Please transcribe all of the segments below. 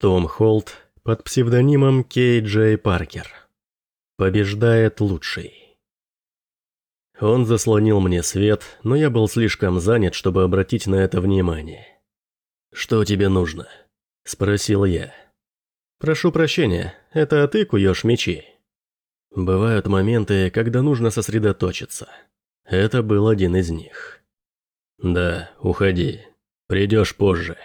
Том Холт под псевдонимом Кей Джей Паркер. Побеждает лучший. Он заслонил мне свет, но я был слишком занят, чтобы обратить на это внимание. «Что тебе нужно?» – спросил я. «Прошу прощения, это ты куешь мечи?» Бывают моменты, когда нужно сосредоточиться. Это был один из них. «Да, уходи. Придешь позже».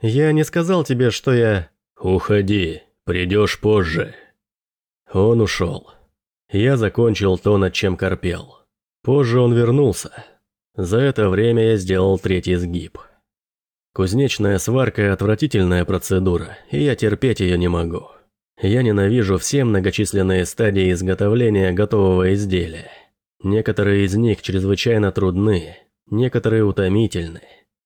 «Я не сказал тебе, что я...» «Уходи, придешь позже». Он ушел. Я закончил то, над чем корпел. Позже он вернулся. За это время я сделал третий сгиб. Кузнечная сварка – отвратительная процедура, и я терпеть ее не могу. Я ненавижу все многочисленные стадии изготовления готового изделия. Некоторые из них чрезвычайно трудны, некоторые утомительны,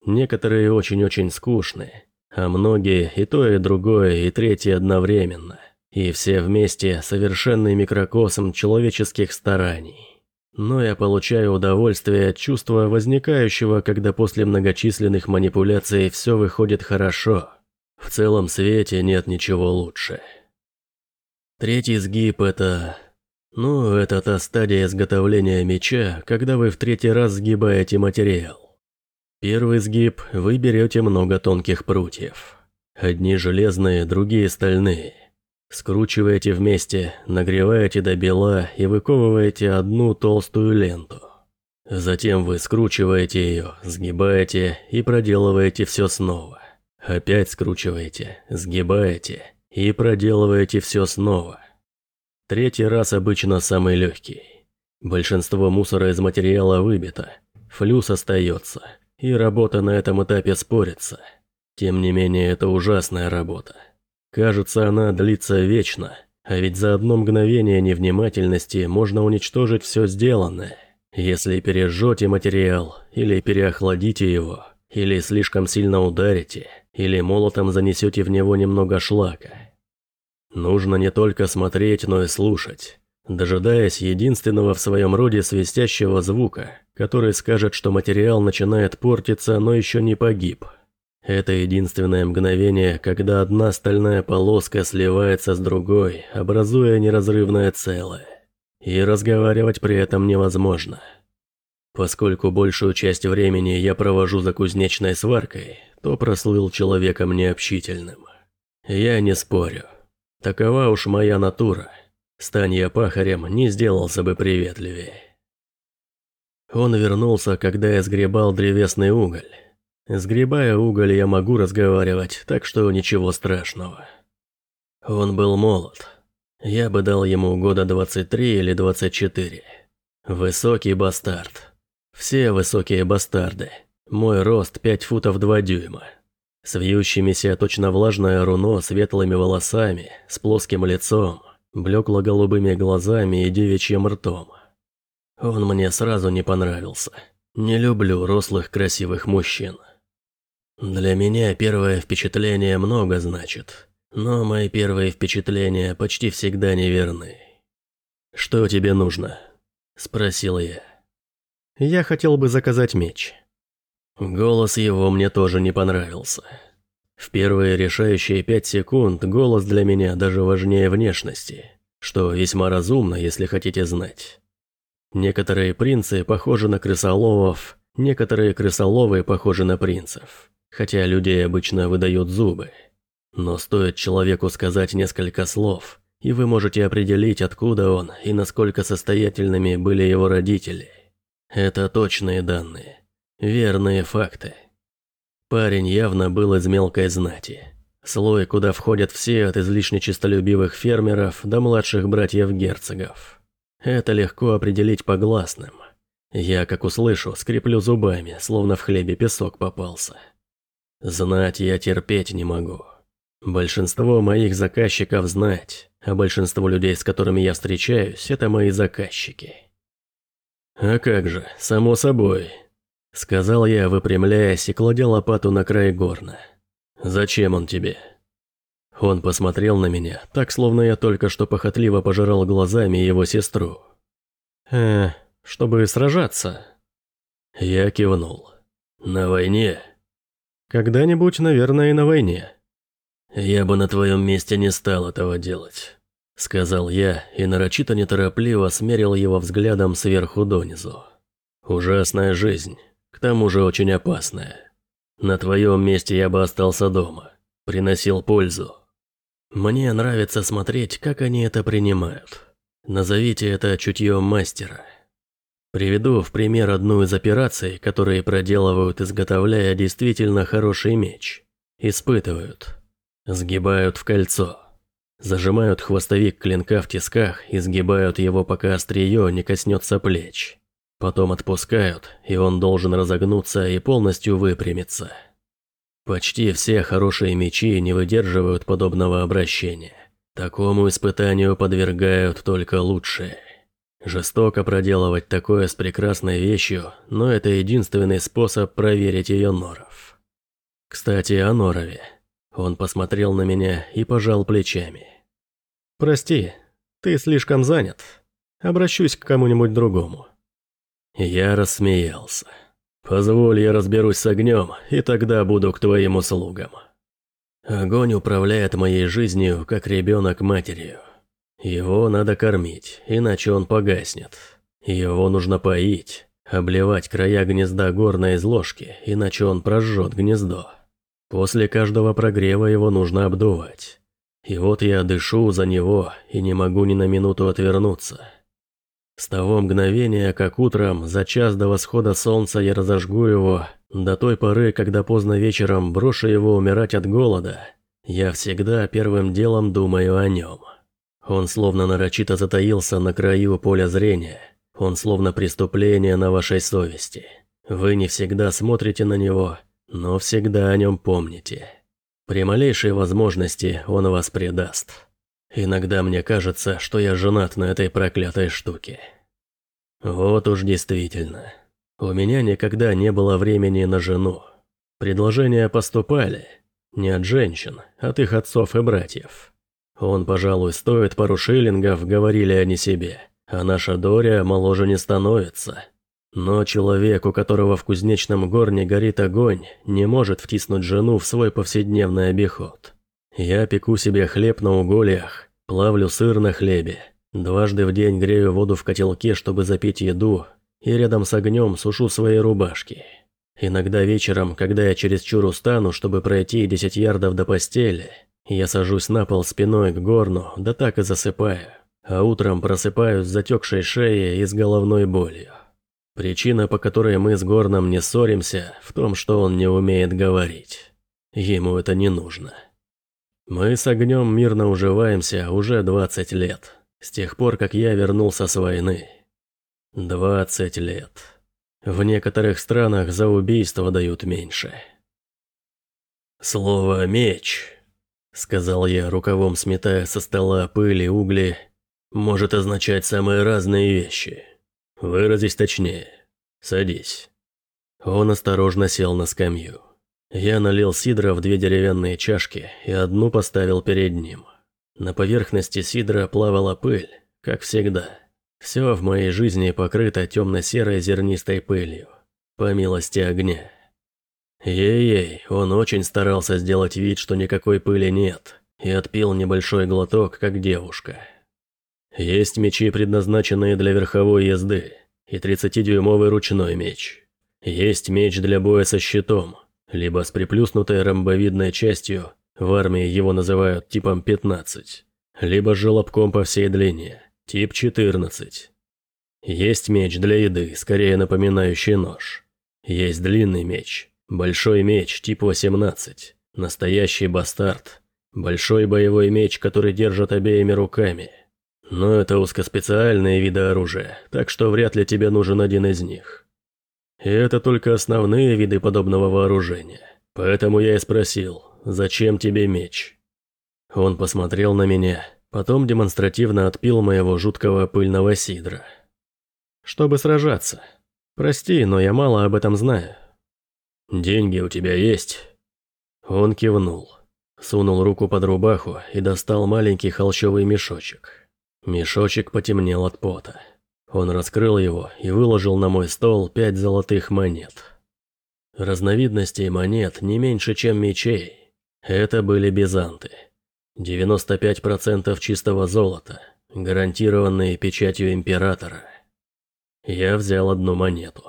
Некоторые очень-очень скучные, а многие и то, и другое, и третье одновременно. И все вместе совершенный микрокосм человеческих стараний. Но я получаю удовольствие от чувства, возникающего, когда после многочисленных манипуляций все выходит хорошо. В целом свете нет ничего лучше. Третий сгиб – это... Ну, это та стадия изготовления меча, когда вы в третий раз сгибаете материал. Первый сгиб вы берете много тонких прутьев. Одни железные, другие стальные. Скручиваете вместе, нагреваете до бела и выковываете одну толстую ленту. Затем вы скручиваете ее, сгибаете и проделываете все снова. Опять скручиваете, сгибаете и проделываете все снова. Третий раз обычно самый легкий. Большинство мусора из материала выбито, флюс остается – и работа на этом этапе спорится. Тем не менее, это ужасная работа. Кажется, она длится вечно, а ведь за одно мгновение невнимательности можно уничтожить все сделанное. Если пережжете материал, или переохладите его, или слишком сильно ударите, или молотом занесете в него немного шлака. Нужно не только смотреть, но и слушать дожидаясь единственного в своем роде свистящего звука, который скажет, что материал начинает портиться, но еще не погиб. Это единственное мгновение, когда одна стальная полоска сливается с другой, образуя неразрывное целое. И разговаривать при этом невозможно. Поскольку большую часть времени я провожу за кузнечной сваркой, то прослыл человеком необщительным. Я не спорю. Такова уж моя натура – Стань я пахарем, не сделался бы приветливее. Он вернулся, когда я сгребал древесный уголь. Сгребая уголь, я могу разговаривать, так что ничего страшного. Он был молод. Я бы дал ему года 23 или 24. Высокий бастард. Все высокие бастарды. Мой рост 5 футов 2 дюйма. С вьющимися точно влажное руно светлыми волосами, с плоским лицом, Блекла голубыми глазами и девичьим ртом. Он мне сразу не понравился. Не люблю рослых красивых мужчин. Для меня первое впечатление много значит, но мои первые впечатления почти всегда неверны. «Что тебе нужно?» – спросил я. «Я хотел бы заказать меч». Голос его мне тоже не понравился. В первые решающие пять секунд голос для меня даже важнее внешности, что весьма разумно, если хотите знать. Некоторые принцы похожи на крысоловов, некоторые крысоловы похожи на принцев, хотя людей обычно выдают зубы. Но стоит человеку сказать несколько слов, и вы можете определить, откуда он и насколько состоятельными были его родители. Это точные данные, верные факты. Парень явно был из мелкой знати. Слой, куда входят все от излишне чистолюбивых фермеров до младших братьев-герцогов. Это легко определить по гласным. Я, как услышу, скреплю зубами, словно в хлебе песок попался. Знать я терпеть не могу. Большинство моих заказчиков знать, а большинство людей, с которыми я встречаюсь, это мои заказчики. А как же, само собой, — сказал я, выпрямляясь и кладя лопату на край горна. «Зачем он тебе?» Он посмотрел на меня, так словно я только что похотливо пожирал глазами его сестру. «Э, чтобы сражаться?» Я кивнул. «На войне?» «Когда-нибудь, наверное, и на войне». «Я бы на твоем месте не стал этого делать», — сказал я и нарочито неторопливо смерил его взглядом сверху донизу. «Ужасная жизнь» тому же очень опасно. На твоем месте я бы остался дома. Приносил пользу. Мне нравится смотреть, как они это принимают. Назовите это чутьем мастера. Приведу в пример одну из операций, которые проделывают, изготовляя действительно хороший меч. Испытывают. Сгибают в кольцо. Зажимают хвостовик клинка в тисках и сгибают его, пока острие не коснется плеч. Потом отпускают, и он должен разогнуться и полностью выпрямиться. Почти все хорошие мечи не выдерживают подобного обращения. Такому испытанию подвергают только лучшие. Жестоко проделывать такое с прекрасной вещью, но это единственный способ проверить ее норов. Кстати, о норове. Он посмотрел на меня и пожал плечами. «Прости, ты слишком занят. Обращусь к кому-нибудь другому». Я рассмеялся. Позволь, я разберусь с огнем, и тогда буду к твоим услугам. Огонь управляет моей жизнью, как ребенок матерью. Его надо кормить, иначе он погаснет. Его нужно поить, обливать края гнезда горной из ложки, иначе он прожжет гнездо. После каждого прогрева его нужно обдувать. И вот я дышу за него и не могу ни на минуту отвернуться. С того мгновения, как утром, за час до восхода солнца я разожгу его, до той поры, когда поздно вечером брошу его умирать от голода, я всегда первым делом думаю о нем. Он словно нарочито затаился на краю поля зрения. Он словно преступление на вашей совести. Вы не всегда смотрите на него, но всегда о нем помните. При малейшей возможности он вас предаст. Иногда мне кажется, что я женат на этой проклятой штуке. Вот уж действительно. У меня никогда не было времени на жену. Предложения поступали. Не от женщин, от их отцов и братьев. Он, пожалуй, стоит пару шиллингов, говорили они себе, а наша Доря моложе не становится. Но человек, у которого в кузнечном горне горит огонь, не может втиснуть жену в свой повседневный обиход. Я пеку себе хлеб на угольях, плавлю сыр на хлебе. Дважды в день грею воду в котелке, чтобы запить еду, и рядом с огнем сушу свои рубашки. Иногда вечером, когда я чересчур устану, чтобы пройти 10 ярдов до постели, я сажусь на пол спиной к горну, да так и засыпаю. А утром просыпаюсь с затекшей шеей и с головной болью. Причина, по которой мы с Горном не ссоримся, в том, что он не умеет говорить. Ему это не нужно. Мы с огнем мирно уживаемся уже 20 лет, с тех пор, как я вернулся с войны. 20 лет. В некоторых странах за убийство дают меньше. «Слово «меч», — сказал я, рукавом сметая со стола пыли и угли, — может означать самые разные вещи. Выразись точнее. Садись. Он осторожно сел на скамью. Я налил сидра в две деревянные чашки и одну поставил перед ним. На поверхности сидра плавала пыль, как всегда. Все в моей жизни покрыто темно-серой зернистой пылью, по милости огня. Ей-ей, он очень старался сделать вид, что никакой пыли нет, и отпил небольшой глоток, как девушка. Есть мечи, предназначенные для верховой езды, и 30-дюймовый ручной меч. Есть меч для боя со щитом, либо с приплюснутой ромбовидной частью, в армии его называют типом 15, либо желобком по всей длине, тип 14. Есть меч для еды, скорее напоминающий нож. Есть длинный меч, большой меч тип 18, настоящий бастард, большой боевой меч, который держат обеими руками. Но это узкоспециальные виды оружия, так что вряд ли тебе нужен один из них. Это только основные виды подобного вооружения. Поэтому я и спросил, зачем тебе меч? Он посмотрел на меня, потом демонстративно отпил моего жуткого пыльного сидра. Чтобы сражаться. Прости, но я мало об этом знаю. Деньги у тебя есть? Он кивнул. Сунул руку под рубаху и достал маленький холщовый мешочек. Мешочек потемнел от пота. Он раскрыл его и выложил на мой стол пять золотых монет. Разновидностей монет не меньше, чем мечей. Это были бизанты. 95% чистого золота, гарантированные печатью императора. Я взял одну монету.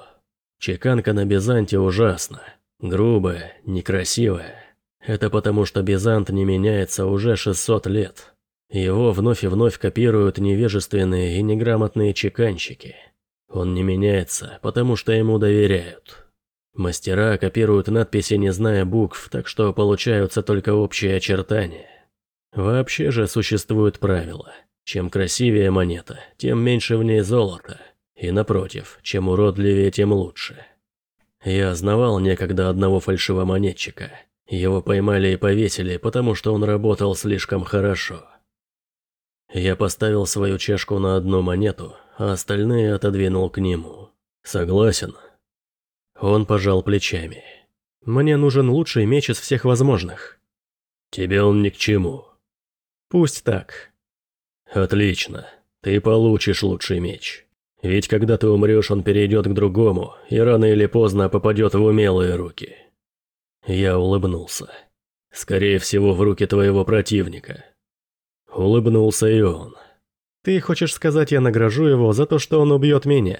Чеканка на бизанте ужасна. Грубая, некрасивая. Это потому, что бизант не меняется уже 600 лет. Его вновь и вновь копируют невежественные и неграмотные чеканщики. Он не меняется, потому что ему доверяют. Мастера копируют надписи, не зная букв, так что получаются только общие очертания. Вообще же существует правило. Чем красивее монета, тем меньше в ней золота. И напротив, чем уродливее, тем лучше. Я знавал некогда одного фальшивомонетчика. Его поймали и повесили, потому что он работал слишком хорошо. Я поставил свою чашку на одну монету, а остальные отодвинул к нему. Согласен. Он пожал плечами. Мне нужен лучший меч из всех возможных. Тебе он ни к чему. Пусть так. Отлично. Ты получишь лучший меч. Ведь когда ты умрешь, он перейдет к другому, и рано или поздно попадет в умелые руки. Я улыбнулся. Скорее всего, в руки твоего противника. Улыбнулся и он. «Ты хочешь сказать, я награжу его за то, что он убьет меня?»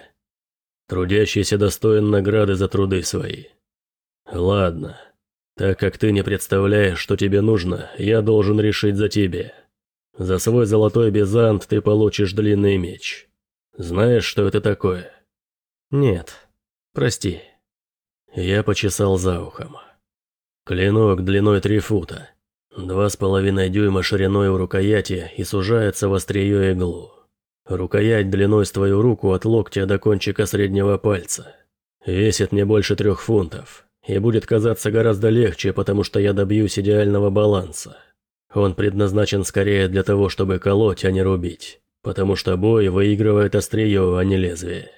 «Трудящийся достоин награды за труды свои». «Ладно. Так как ты не представляешь, что тебе нужно, я должен решить за тебя. За свой золотой безант ты получишь длинный меч. Знаешь, что это такое?» «Нет. Прости». Я почесал за ухом. «Клинок длиной три фута, Два с половиной дюйма шириной у рукояти и сужается в острие иглу. Рукоять длиной с твою руку от локтя до кончика среднего пальца. Весит не больше трех фунтов. И будет казаться гораздо легче, потому что я добьюсь идеального баланса. Он предназначен скорее для того, чтобы колоть, а не рубить. Потому что бой выигрывает острие, а не лезвие.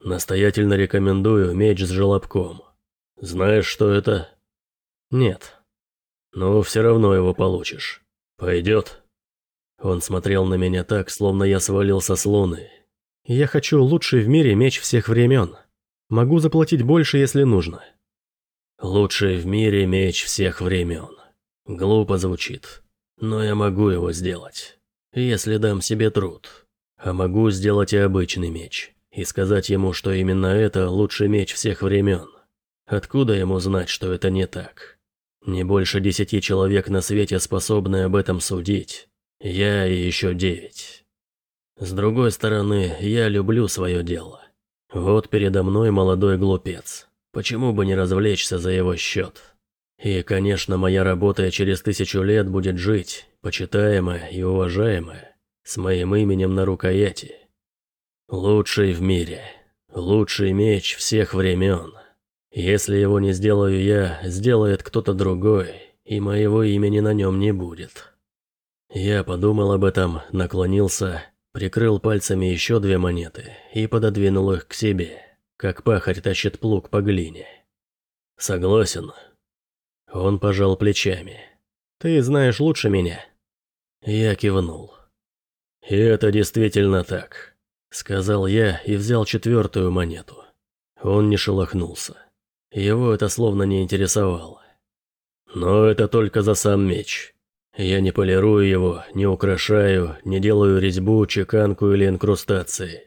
Настоятельно рекомендую меч с желобком. Знаешь, что это? Нет, но все равно его получишь. Пойдет?» Он смотрел на меня так, словно я свалился с луны. «Я хочу лучший в мире меч всех времен. Могу заплатить больше, если нужно». «Лучший в мире меч всех времен. Глупо звучит, но я могу его сделать, если дам себе труд. А могу сделать и обычный меч, и сказать ему, что именно это лучший меч всех времен. Откуда ему знать, что это не так?» Не больше десяти человек на свете способны об этом судить. Я и еще девять. С другой стороны, я люблю свое дело. Вот передо мной молодой глупец. Почему бы не развлечься за его счет? И, конечно, моя работа через тысячу лет будет жить, почитаемая и уважаемая, с моим именем на рукояти. Лучший в мире, лучший меч всех времен. Если его не сделаю я, сделает кто-то другой, и моего имени на нем не будет. Я подумал об этом, наклонился, прикрыл пальцами еще две монеты и пододвинул их к себе, как пахарь тащит плуг по глине. «Согласен». Он пожал плечами. «Ты знаешь лучше меня». Я кивнул. «И это действительно так», — сказал я и взял четвертую монету. Он не шелохнулся. Его это словно не интересовало. Но это только за сам меч. Я не полирую его, не украшаю, не делаю резьбу, чеканку или инкрустации.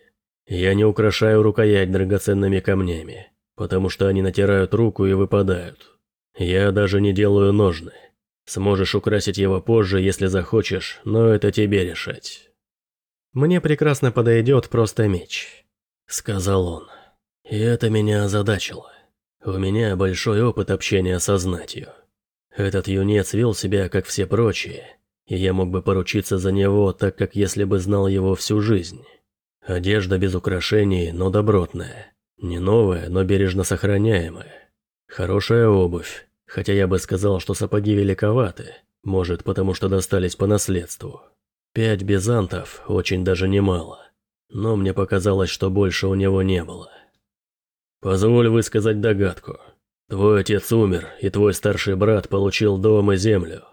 Я не украшаю рукоять драгоценными камнями, потому что они натирают руку и выпадают. Я даже не делаю ножны. Сможешь украсить его позже, если захочешь, но это тебе решать. «Мне прекрасно подойдет просто меч», — сказал он. И это меня озадачило. У меня большой опыт общения со знатью. Этот юнец вел себя, как все прочие, и я мог бы поручиться за него, так как если бы знал его всю жизнь. Одежда без украшений, но добротная. Не новая, но бережно сохраняемая. Хорошая обувь, хотя я бы сказал, что сапоги великоваты, может, потому что достались по наследству. Пять безантов очень даже немало, но мне показалось, что больше у него не было. Позволь высказать догадку. Твой отец умер, и твой старший брат получил дом и землю.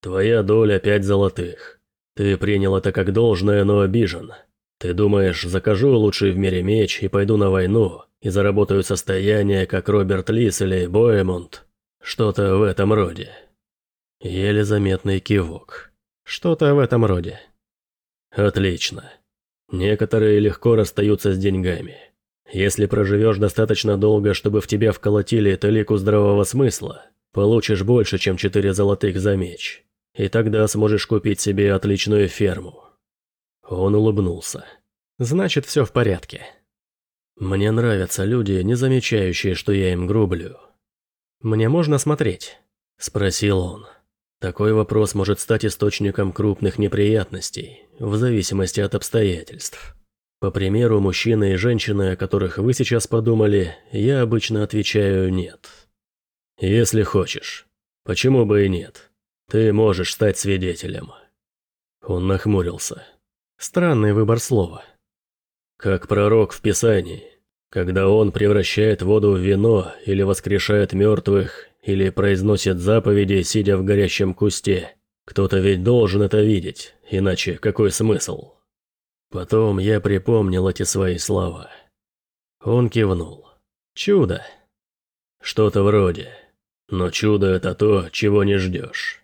Твоя доля пять золотых. Ты принял это как должное, но обижен. Ты думаешь, закажу лучший в мире меч и пойду на войну, и заработаю состояние, как Роберт Лис или Боэмонт? Что-то в этом роде. Еле заметный кивок. Что-то в этом роде. Отлично. Некоторые легко расстаются с деньгами. Если проживешь достаточно долго, чтобы в тебя вколотили талику здравого смысла, получишь больше, чем четыре золотых за меч. И тогда сможешь купить себе отличную ферму». Он улыбнулся. «Значит, все в порядке». «Мне нравятся люди, не замечающие, что я им грублю». «Мне можно смотреть?» – спросил он. Такой вопрос может стать источником крупных неприятностей, в зависимости от обстоятельств. По примеру, мужчины и женщины, о которых вы сейчас подумали, я обычно отвечаю «нет». Если хочешь. Почему бы и нет? Ты можешь стать свидетелем. Он нахмурился. Странный выбор слова. Как пророк в Писании, когда он превращает воду в вино или воскрешает мертвых, или произносит заповеди, сидя в горящем кусте, кто-то ведь должен это видеть, иначе какой смысл? Потом я припомнил эти свои слова. Он кивнул. «Чудо!» «Что-то вроде. Но чудо — это то, чего не ждешь».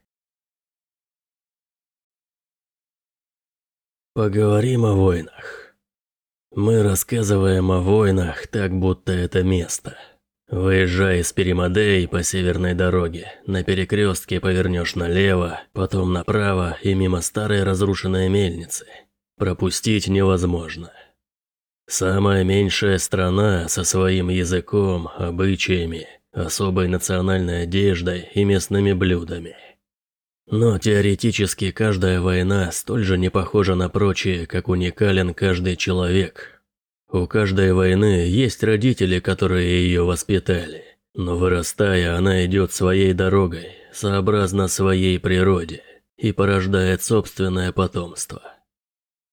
Поговорим о войнах. Мы рассказываем о войнах так, будто это место. Выезжай из Перемодеи по северной дороге, на перекрестке повернешь налево, потом направо и мимо старой разрушенной мельницы, Пропустить невозможно. Самая меньшая страна со своим языком, обычаями, особой национальной одеждой и местными блюдами. Но теоретически каждая война столь же не похожа на прочие, как уникален каждый человек. У каждой войны есть родители, которые ее воспитали, но вырастая, она идет своей дорогой, сообразно своей природе, и порождает собственное потомство.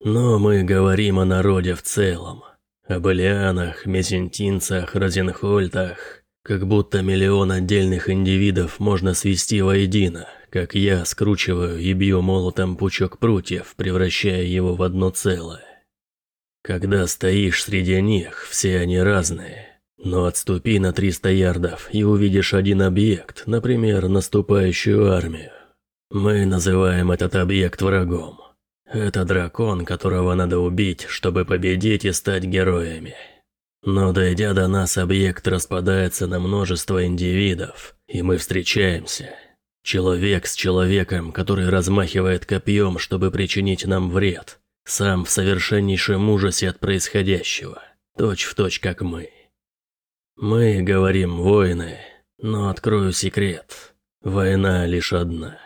Но мы говорим о народе в целом, о Балианах, Месентинцах, Розенхольтах, как будто миллион отдельных индивидов можно свести воедино, как я скручиваю и бью молотом пучок прутьев, превращая его в одно целое. Когда стоишь среди них, все они разные. Но отступи на 300 ярдов и увидишь один объект, например, наступающую армию. Мы называем этот объект врагом. Это дракон, которого надо убить, чтобы победить и стать героями. Но дойдя до нас, объект распадается на множество индивидов, и мы встречаемся. Человек с человеком, который размахивает копьем, чтобы причинить нам вред, сам в совершеннейшем ужасе от происходящего, точь в точь как мы. Мы говорим «воины», но открою секрет. Война лишь одна.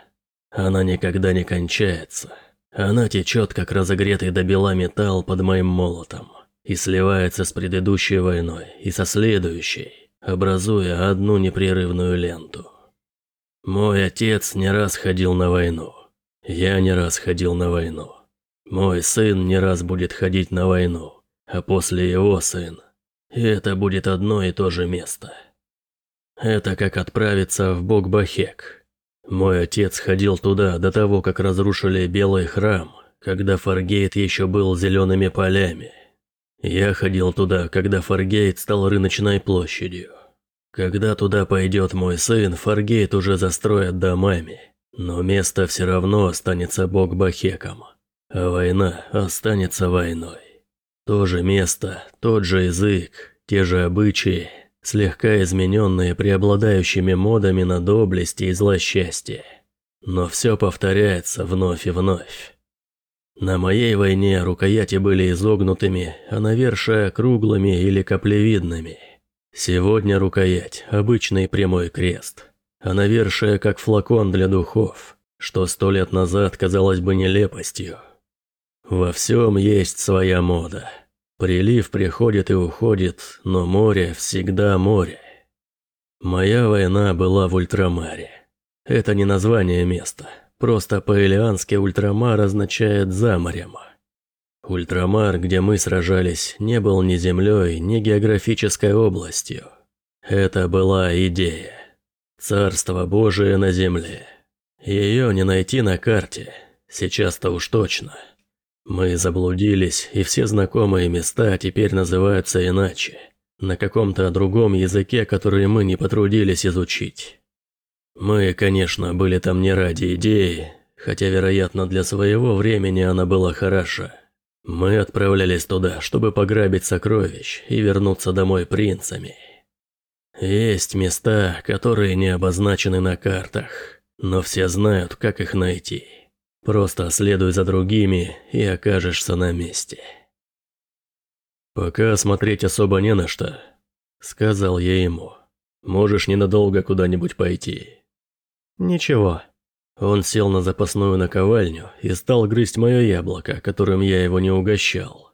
Она никогда не кончается. Она течет, как разогретый до бела металл под моим молотом, и сливается с предыдущей войной и со следующей, образуя одну непрерывную ленту. Мой отец не раз ходил на войну. Я не раз ходил на войну. Мой сын не раз будет ходить на войну, а после его сын. И это будет одно и то же место. Это как отправиться в Бог-Бахек, мой отец ходил туда до того, как разрушили Белый храм, когда Фаргейт еще был зелеными полями. Я ходил туда, когда Фаргейт стал рыночной площадью. Когда туда пойдет мой сын, Фаргейт уже застроят домами, но место все равно останется бог Бахеком, а война останется войной. То же место, тот же язык, те же обычаи, слегка измененные преобладающими модами на доблести и злосчастье. Но все повторяется вновь и вновь. На моей войне рукояти были изогнутыми, а навершие круглыми или каплевидными. Сегодня рукоять – обычный прямой крест, а навершие как флакон для духов, что сто лет назад казалось бы нелепостью. Во всем есть своя мода – Прилив приходит и уходит, но море всегда море. Моя война была в Ультрамаре. Это не название места, просто по-элиански Ультрамар означает «за морем». Ультрамар, где мы сражались, не был ни землей, ни географической областью. Это была идея. Царство Божие на земле. Ее не найти на карте, сейчас-то уж точно. Мы заблудились, и все знакомые места теперь называются иначе, на каком-то другом языке, который мы не потрудились изучить. Мы, конечно, были там не ради идеи, хотя, вероятно, для своего времени она была хороша. Мы отправлялись туда, чтобы пограбить сокровищ и вернуться домой принцами. Есть места, которые не обозначены на картах, но все знают, как их найти. Просто следуй за другими и окажешься на месте. «Пока смотреть особо не на что», — сказал я ему. «Можешь ненадолго куда-нибудь пойти». «Ничего». Он сел на запасную наковальню и стал грызть мое яблоко, которым я его не угощал.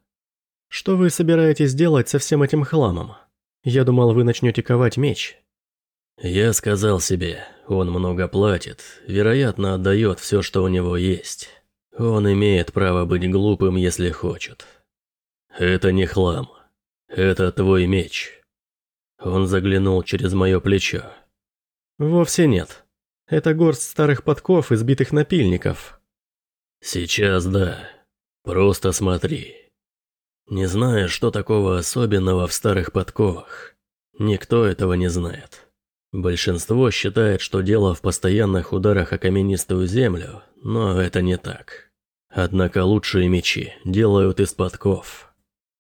«Что вы собираетесь делать со всем этим хламом? Я думал, вы начнете ковать меч». Я сказал себе, он много платит, вероятно, отдает все, что у него есть. Он имеет право быть глупым, если хочет. Это не хлам. Это твой меч. Он заглянул через мое плечо. Вовсе нет. Это горсть старых подков избитых напильников. Сейчас да. Просто смотри. Не знаю, что такого особенного в старых подковах. Никто этого не знает. Большинство считает, что дело в постоянных ударах о каменистую землю, но это не так. Однако лучшие мечи делают из подков.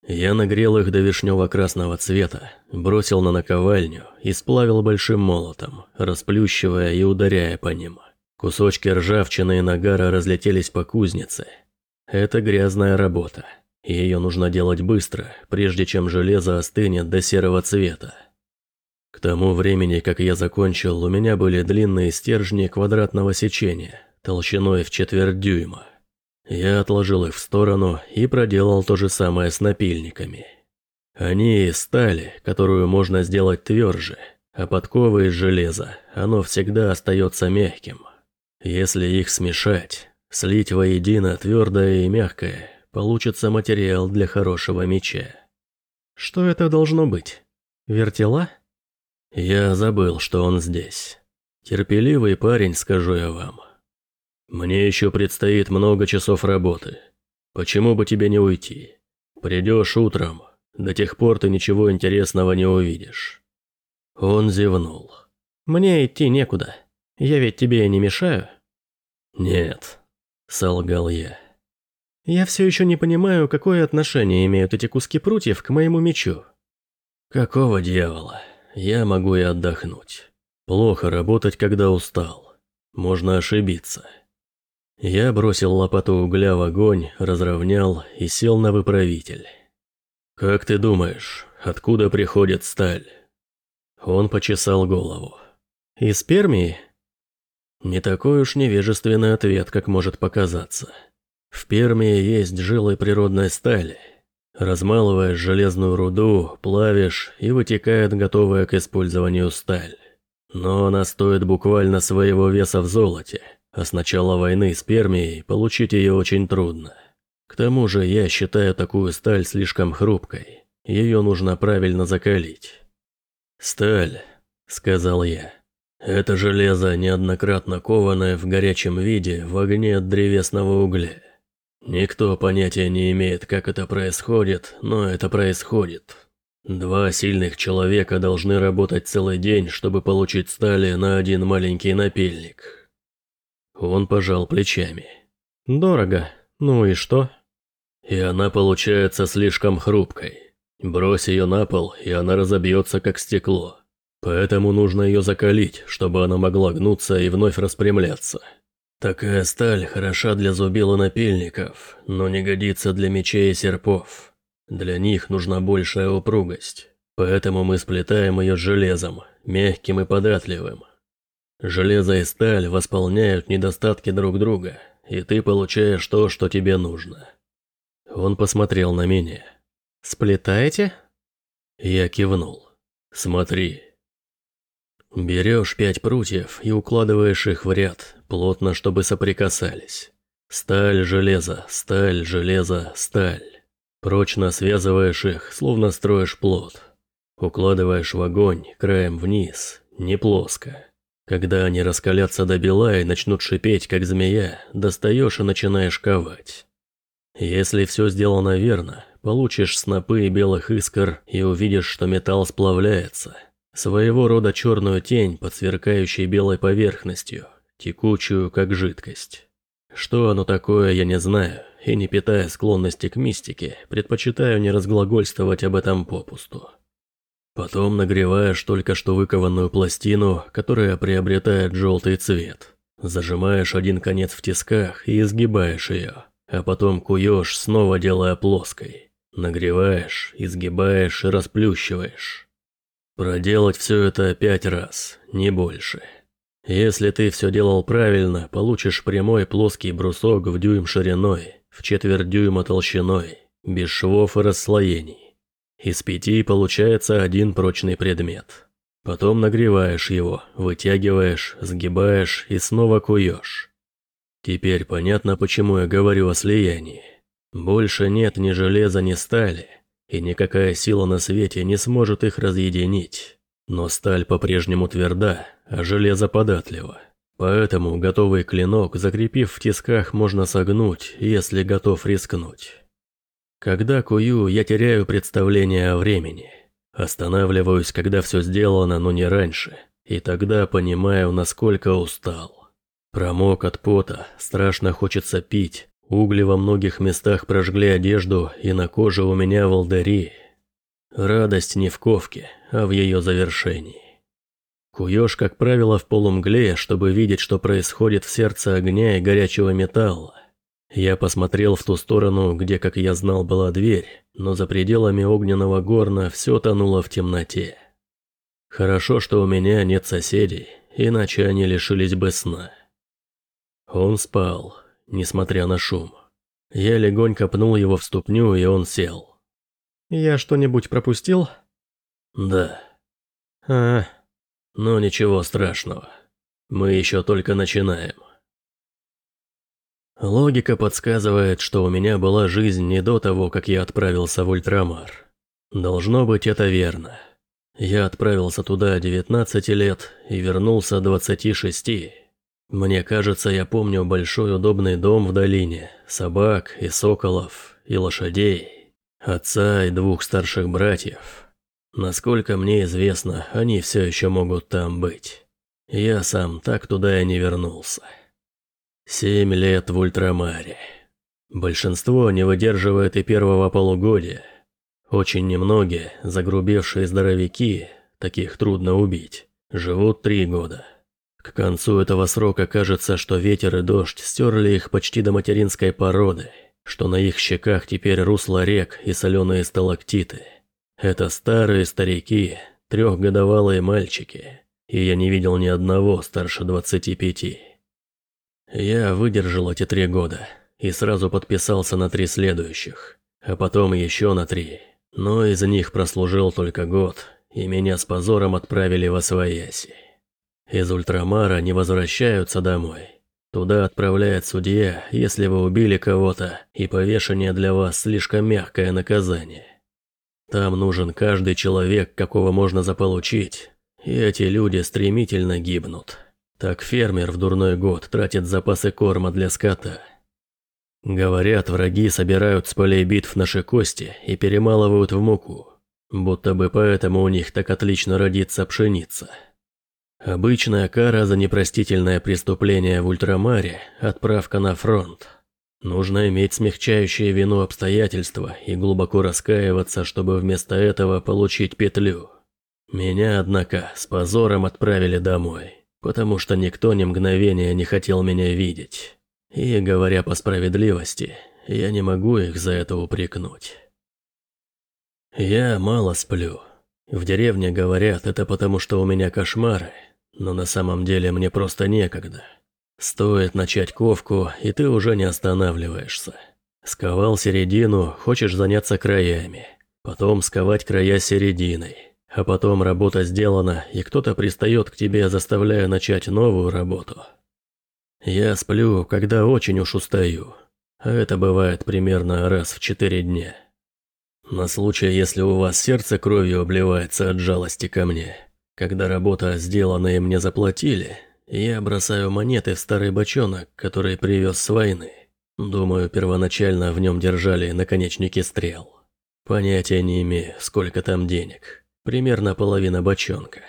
Я нагрел их до вишнево-красного цвета, бросил на наковальню и сплавил большим молотом, расплющивая и ударяя по ним. Кусочки ржавчины и нагара разлетелись по кузнице. Это грязная работа. Ее нужно делать быстро, прежде чем железо остынет до серого цвета. К тому времени, как я закончил, у меня были длинные стержни квадратного сечения, толщиной в четверть дюйма. Я отложил их в сторону и проделал то же самое с напильниками. Они из стали, которую можно сделать тверже, а подковы из железа, оно всегда остается мягким. Если их смешать, слить воедино твердое и мягкое, получится материал для хорошего меча. Что это должно быть? Вертела? «Я забыл, что он здесь. Терпеливый парень, скажу я вам. Мне еще предстоит много часов работы. Почему бы тебе не уйти? Придешь утром, до тех пор ты ничего интересного не увидишь». Он зевнул. «Мне идти некуда. Я ведь тебе не мешаю?» «Нет», — солгал я. «Я все еще не понимаю, какое отношение имеют эти куски прутьев к моему мечу». «Какого дьявола?» Я могу и отдохнуть. Плохо работать, когда устал. Можно ошибиться. Я бросил лопату угля в огонь, разровнял и сел на выправитель. «Как ты думаешь, откуда приходит сталь?» Он почесал голову. «Из Пермии?» Не такой уж невежественный ответ, как может показаться. В Пермии есть жилы природной стали – размалывая железную руду, плавишь и вытекает готовая к использованию сталь. Но она стоит буквально своего веса в золоте, а с начала войны с Пермией получить ее очень трудно. К тому же я считаю такую сталь слишком хрупкой, ее нужно правильно закалить. «Сталь», — сказал я, — «это железо, неоднократно кованное в горячем виде в огне от древесного угля». Никто понятия не имеет, как это происходит, но это происходит. Два сильных человека должны работать целый день, чтобы получить стали на один маленький напильник. Он пожал плечами. Дорого. Ну и что? И она получается слишком хрупкой. Брось ее на пол, и она разобьется как стекло. Поэтому нужно ее закалить, чтобы она могла гнуться и вновь распрямляться. Такая сталь хороша для зубила напильников, но не годится для мечей и серпов. Для них нужна большая упругость, поэтому мы сплетаем ее железом, мягким и податливым. Железо и сталь восполняют недостатки друг друга, и ты получаешь то, что тебе нужно. Он посмотрел на меня. «Сплетаете?» Я кивнул. «Смотри, Берешь пять прутьев и укладываешь их в ряд, плотно, чтобы соприкасались. Сталь, железо, сталь, железо, сталь. Прочно связываешь их, словно строишь плод. Укладываешь в огонь, краем вниз, не плоско. Когда они раскалятся до бела и начнут шипеть, как змея, достаешь и начинаешь ковать. Если все сделано верно, получишь снопы белых искр и увидишь, что металл сплавляется – своего рода черную тень под сверкающей белой поверхностью, текучую как жидкость. Что оно такое, я не знаю, и не питая склонности к мистике, предпочитаю не разглагольствовать об этом попусту. Потом нагреваешь только что выкованную пластину, которая приобретает желтый цвет. Зажимаешь один конец в тисках и изгибаешь ее, а потом куешь, снова делая плоской. Нагреваешь, изгибаешь и расплющиваешь. Проделать все это пять раз, не больше. Если ты все делал правильно, получишь прямой плоский брусок в дюйм шириной, в четверть дюйма толщиной, без швов и расслоений. Из пяти получается один прочный предмет. Потом нагреваешь его, вытягиваешь, сгибаешь и снова куешь. Теперь понятно, почему я говорю о слиянии. Больше нет ни железа, ни стали – и никакая сила на свете не сможет их разъединить. Но сталь по-прежнему тверда, а железо податливо. Поэтому готовый клинок, закрепив в тисках, можно согнуть, если готов рискнуть. Когда кую, я теряю представление о времени. Останавливаюсь, когда все сделано, но не раньше. И тогда понимаю, насколько устал. Промок от пота, страшно хочется пить, Угли во многих местах прожгли одежду, и на коже у меня волдыри. Радость не в ковке, а в ее завершении. Куешь, как правило, в полумгле, чтобы видеть, что происходит в сердце огня и горячего металла. Я посмотрел в ту сторону, где, как я знал, была дверь, но за пределами огненного горна все тонуло в темноте. Хорошо, что у меня нет соседей, иначе они лишились бы сна. Он спал, несмотря на шум. Я легонько пнул его в ступню, и он сел. «Я что-нибудь пропустил?» «Да». «А...» «Но ничего страшного. Мы еще только начинаем». Логика подсказывает, что у меня была жизнь не до того, как я отправился в Ультрамар. Должно быть, это верно. Я отправился туда 19 лет и вернулся 26 мне кажется, я помню большой удобный дом в долине, собак и соколов, и лошадей, отца и двух старших братьев. Насколько мне известно, они все еще могут там быть. Я сам так туда и не вернулся. Семь лет в ультрамаре. Большинство не выдерживает и первого полугодия. Очень немногие, загрубевшие здоровяки, таких трудно убить, живут три года. К концу этого срока кажется, что ветер и дождь стерли их почти до материнской породы, что на их щеках теперь русло рек и соленые сталактиты. Это старые старики, трехгодовалые мальчики, и я не видел ни одного старше 25. Я выдержал эти три года и сразу подписался на три следующих, а потом еще на три, но из них прослужил только год, и меня с позором отправили во свояси. Из ультрамара не возвращаются домой. Туда отправляет судья, если вы убили кого-то, и повешение для вас слишком мягкое наказание. Там нужен каждый человек, какого можно заполучить, и эти люди стремительно гибнут. Так фермер в дурной год тратит запасы корма для скота. Говорят, враги собирают с полей битв наши кости и перемалывают в муку, будто бы поэтому у них так отлично родится пшеница. Обычная кара за непростительное преступление в ультрамаре – отправка на фронт. Нужно иметь смягчающее вину обстоятельства и глубоко раскаиваться, чтобы вместо этого получить петлю. Меня, однако, с позором отправили домой, потому что никто ни мгновения не хотел меня видеть. И, говоря по справедливости, я не могу их за это упрекнуть. Я мало сплю. В деревне говорят, это потому что у меня кошмары – но на самом деле мне просто некогда. Стоит начать ковку, и ты уже не останавливаешься. Сковал середину, хочешь заняться краями. Потом сковать края серединой. А потом работа сделана, и кто-то пристает к тебе, заставляя начать новую работу. Я сплю, когда очень уж устаю. А это бывает примерно раз в четыре дня. На случай, если у вас сердце кровью обливается от жалости ко мне, когда работа сделана и мне заплатили, я бросаю монеты в старый бочонок, который привез с войны. Думаю, первоначально в нем держали наконечники стрел. Понятия не имею, сколько там денег. Примерно половина бочонка.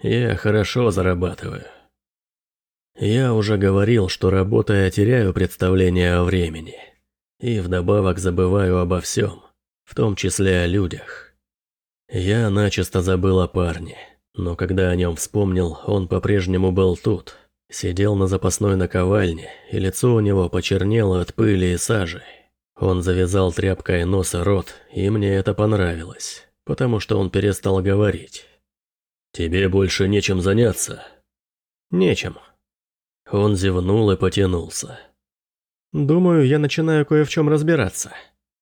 Я хорошо зарабатываю. Я уже говорил, что работая теряю представление о времени. И вдобавок забываю обо всем, в том числе о людях. Я начисто забыл о парне. Но когда о нем вспомнил, он по-прежнему был тут. Сидел на запасной наковальне, и лицо у него почернело от пыли и сажи. Он завязал тряпкой носа рот, и мне это понравилось, потому что он перестал говорить. «Тебе больше нечем заняться?» «Нечем». Он зевнул и потянулся. «Думаю, я начинаю кое в чем разбираться.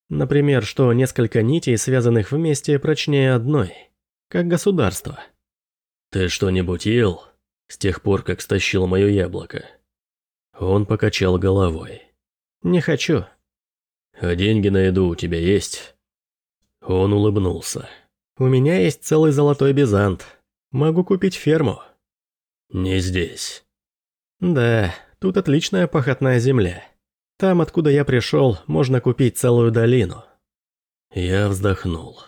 Например, что несколько нитей, связанных вместе, прочнее одной. Как государство». «Ты что-нибудь ел?» С тех пор, как стащил мое яблоко. Он покачал головой. «Не хочу». «А деньги на еду у тебя есть?» Он улыбнулся. «У меня есть целый золотой бизант. Могу купить ферму». «Не здесь». «Да, тут отличная пахотная земля. Там, откуда я пришел, можно купить целую долину». Я вздохнул.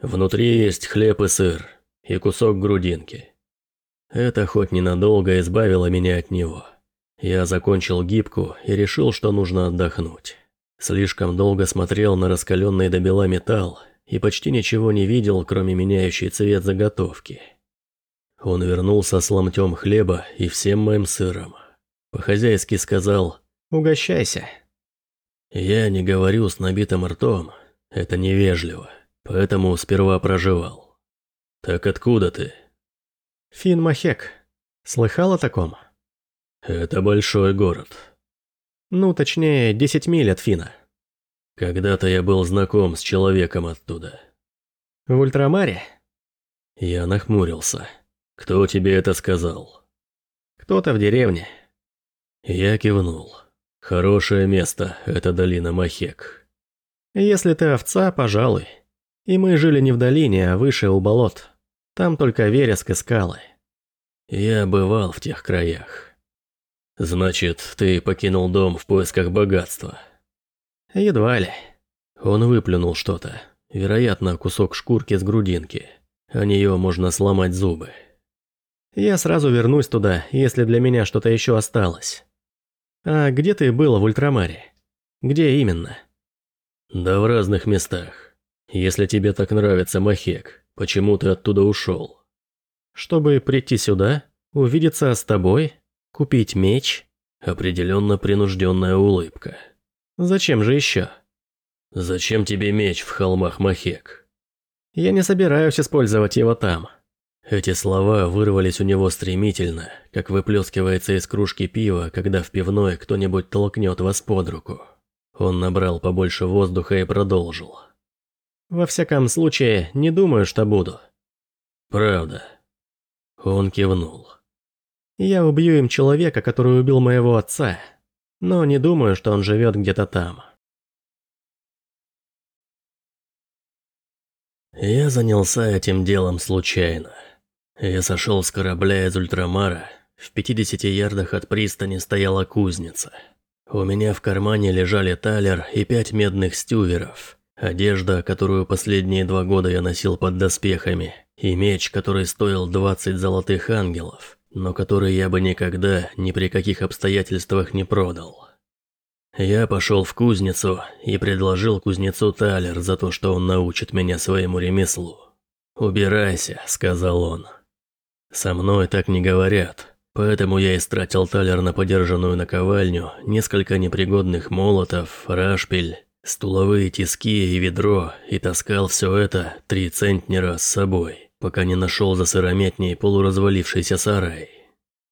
«Внутри есть хлеб и сыр и кусок грудинки. Это хоть ненадолго избавило меня от него. Я закончил гибку и решил, что нужно отдохнуть. Слишком долго смотрел на раскаленный до бела металл и почти ничего не видел, кроме меняющий цвет заготовки. Он вернулся с ломтем хлеба и всем моим сыром. По-хозяйски сказал «Угощайся». Я не говорю с набитым ртом, это невежливо, поэтому сперва проживал. «Так откуда ты?» «Фин Махек. Слыхал о таком?» «Это большой город». «Ну, точнее, 10 миль от Фина». «Когда-то я был знаком с человеком оттуда». «В Ультрамаре?» Я нахмурился. «Кто тебе это сказал?» «Кто-то в деревне». Я кивнул. «Хорошее место, это долина Махек». «Если ты овца, пожалуй. И мы жили не в долине, а выше у болот». Там только вереск и скалы. Я бывал в тех краях. Значит, ты покинул дом в поисках богатства? Едва ли. Он выплюнул что-то. Вероятно, кусок шкурки с грудинки. О нее можно сломать зубы. Я сразу вернусь туда, если для меня что-то еще осталось. А где ты был в Ультрамаре? Где именно? Да в разных местах. «Если тебе так нравится Махек, почему ты оттуда ушел?» «Чтобы прийти сюда, увидеться с тобой, купить меч?» Определенно принужденная улыбка. «Зачем же еще?» «Зачем тебе меч в холмах Махек?» «Я не собираюсь использовать его там». Эти слова вырвались у него стремительно, как выплескивается из кружки пива, когда в пивной кто-нибудь толкнет вас под руку. Он набрал побольше воздуха и продолжил. Во всяком случае, не думаю, что буду». «Правда». Он кивнул. «Я убью им человека, который убил моего отца, но не думаю, что он живет где-то там». Я занялся этим делом случайно. Я сошел с корабля из Ультрамара. В 50 ярдах от пристани стояла кузница. У меня в кармане лежали талер и пять медных стюверов – Одежда, которую последние два года я носил под доспехами, и меч, который стоил 20 золотых ангелов, но который я бы никогда, ни при каких обстоятельствах не продал. Я пошел в кузницу и предложил кузнецу талер за то, что он научит меня своему ремеслу. «Убирайся», — сказал он. «Со мной так не говорят, поэтому я истратил талер на подержанную наковальню, несколько непригодных молотов, рашпиль, Стуловые тиски и ведро, и таскал все это, три центнера, с собой, пока не нашел за сыромятней полуразвалившийся сарай.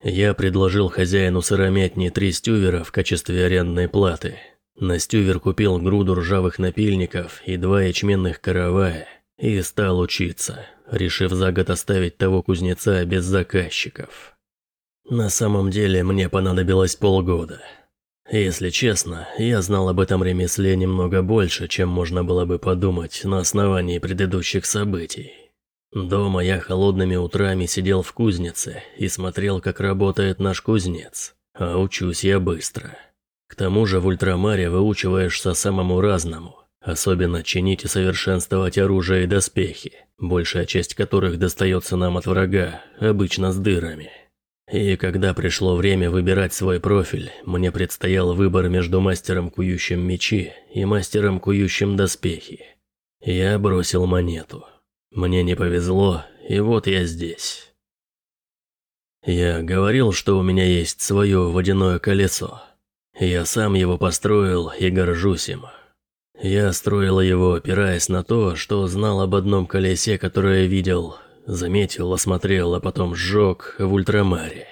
Я предложил хозяину сыромятни три стювера в качестве арендной платы. На стювер купил груду ржавых напильников и два ячменных каравая и стал учиться, решив за год оставить того кузнеца без заказчиков. На самом деле мне понадобилось полгода – если честно, я знал об этом ремесле немного больше, чем можно было бы подумать на основании предыдущих событий. Дома я холодными утрами сидел в кузнице и смотрел, как работает наш кузнец, а учусь я быстро. К тому же в ультрамаре выучиваешься самому разному, особенно чинить и совершенствовать оружие и доспехи, большая часть которых достается нам от врага, обычно с дырами. И когда пришло время выбирать свой профиль, мне предстоял выбор между мастером, кующим мечи, и мастером, кующим доспехи. Я бросил монету. Мне не повезло, и вот я здесь. Я говорил, что у меня есть свое водяное колесо. Я сам его построил и горжусь им. Я строил его, опираясь на то, что знал об одном колесе, которое видел, Заметил, осмотрел, а потом сжег в ультрамаре.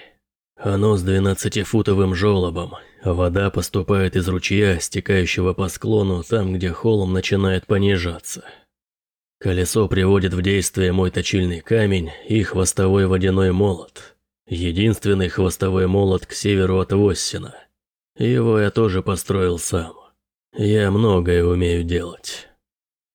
Оно с 12-футовым желобом. Вода поступает из ручья, стекающего по склону, там, где холм начинает понижаться. Колесо приводит в действие мой точильный камень и хвостовой водяной молот. Единственный хвостовой молот к северу от Воссина. Его я тоже построил сам. Я многое умею делать.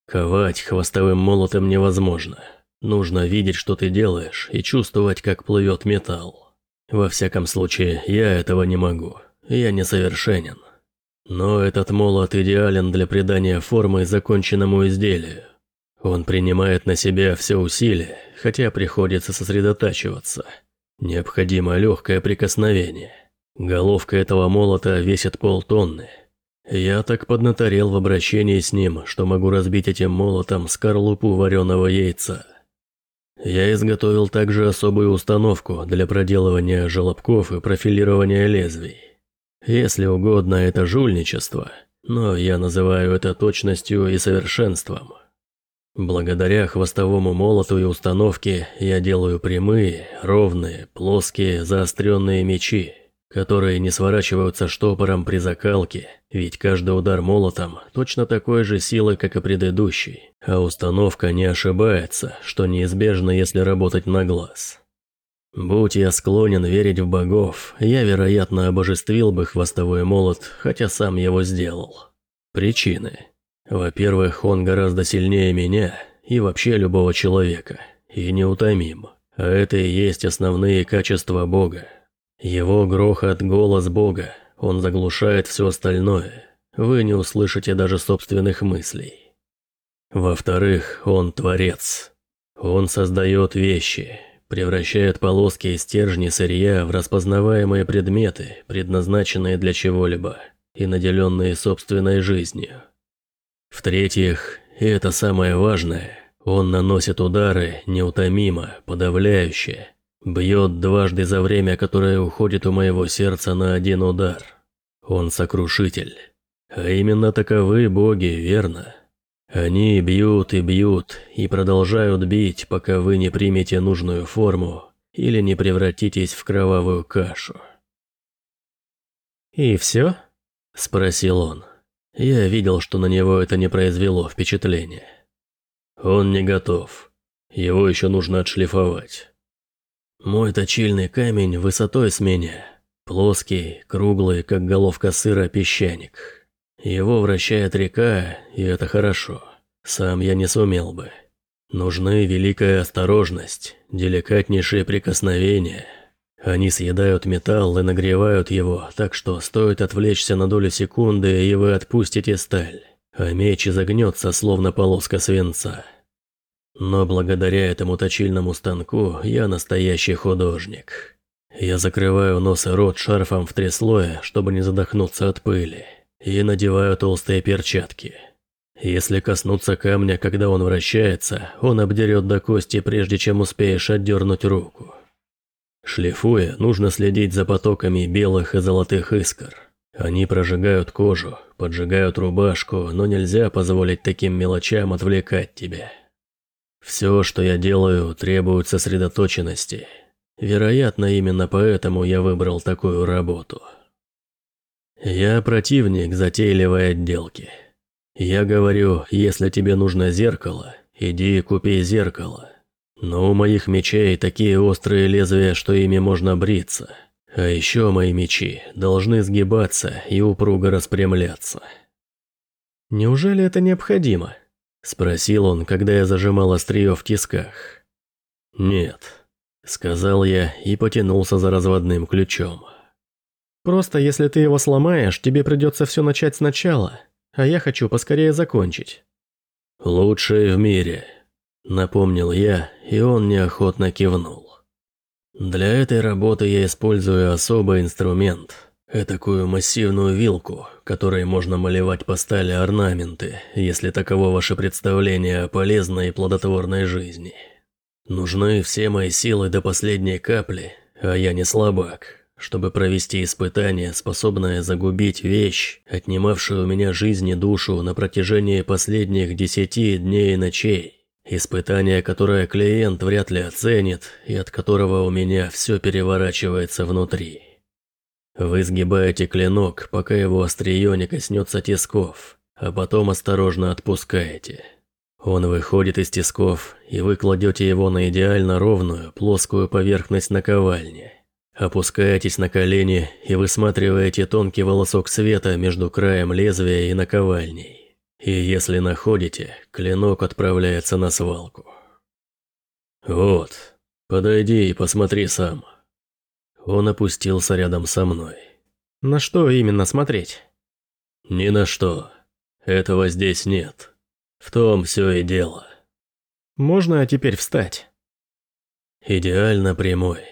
Ковать хвостовым молотом невозможно. Нужно видеть, что ты делаешь, и чувствовать, как плывет металл. Во всяком случае, я этого не могу. Я несовершенен. Но этот молот идеален для придания формы законченному изделию. Он принимает на себя все усилия, хотя приходится сосредотачиваться. Необходимо легкое прикосновение. Головка этого молота весит полтонны. Я так поднаторел в обращении с ним, что могу разбить этим молотом скорлупу вареного яйца. Я изготовил также особую установку для проделывания желобков и профилирования лезвий. Если угодно, это жульничество, но я называю это точностью и совершенством. Благодаря хвостовому молоту и установке я делаю прямые, ровные, плоские, заостренные мечи – которые не сворачиваются штопором при закалке, ведь каждый удар молотом точно такой же силы, как и предыдущий, а установка не ошибается, что неизбежно, если работать на глаз. Будь я склонен верить в богов, я, вероятно, обожествил бы хвостовой молот, хотя сам его сделал. Причины. Во-первых, он гораздо сильнее меня и вообще любого человека, и неутомим. А это и есть основные качества бога. Его грохот, голос Бога, он заглушает все остальное. Вы не услышите даже собственных мыслей. Во-вторых, он творец. Он создает вещи, превращает полоски и стержни сырья в распознаваемые предметы, предназначенные для чего-либо и наделенные собственной жизнью. В-третьих, и это самое важное, он наносит удары неутомимо, подавляюще, Бьет дважды за время, которое уходит у моего сердца на один удар. Он сокрушитель. А именно таковы боги, верно? Они бьют и бьют, и продолжают бить, пока вы не примете нужную форму или не превратитесь в кровавую кашу. «И все?» – спросил он. Я видел, что на него это не произвело впечатления. «Он не готов. Его еще нужно отшлифовать». Мой точильный камень высотой с меня. Плоский, круглый, как головка сыра, песчаник. Его вращает река, и это хорошо. Сам я не сумел бы. Нужны великая осторожность, деликатнейшие прикосновения. Они съедают металл и нагревают его, так что стоит отвлечься на долю секунды, и вы отпустите сталь. А меч изогнется, словно полоска свинца но благодаря этому точильному станку я настоящий художник. Я закрываю нос и рот шарфом в три слоя, чтобы не задохнуться от пыли, и надеваю толстые перчатки. Если коснуться камня, когда он вращается, он обдерет до кости, прежде чем успеешь отдернуть руку. Шлифуя, нужно следить за потоками белых и золотых искр. Они прожигают кожу, поджигают рубашку, но нельзя позволить таким мелочам отвлекать тебя. Все, что я делаю, требует сосредоточенности. Вероятно, именно поэтому я выбрал такую работу. Я противник затейливой отделки. Я говорю, если тебе нужно зеркало, иди купи зеркало. Но у моих мечей такие острые лезвия, что ими можно бриться. А еще мои мечи должны сгибаться и упруго распрямляться. Неужели это необходимо? Спросил он, когда я зажимал острие в тисках. «Нет», — сказал я и потянулся за разводным ключом. «Просто если ты его сломаешь, тебе придется все начать сначала, а я хочу поскорее закончить». «Лучшее в мире», — напомнил я, и он неохотно кивнул. «Для этой работы я использую особый инструмент». Этакую массивную вилку, которой можно малевать по стали орнаменты, если таково ваше представление о полезной и плодотворной жизни. Нужны все мои силы до последней капли, а я не слабак, чтобы провести испытание, способное загубить вещь, отнимавшую у меня жизнь и душу на протяжении последних десяти дней и ночей. Испытание, которое клиент вряд ли оценит и от которого у меня все переворачивается внутри. Вы сгибаете клинок, пока его острие не коснется тисков, а потом осторожно отпускаете. Он выходит из тисков, и вы кладете его на идеально ровную, плоскую поверхность наковальни. Опускаетесь на колени и высматриваете тонкий волосок света между краем лезвия и наковальней. И если находите, клинок отправляется на свалку. Вот, подойди и посмотри сам. Он опустился рядом со мной. «На что именно смотреть?» «Ни на что. Этого здесь нет. В том все и дело». «Можно теперь встать?» «Идеально прямой.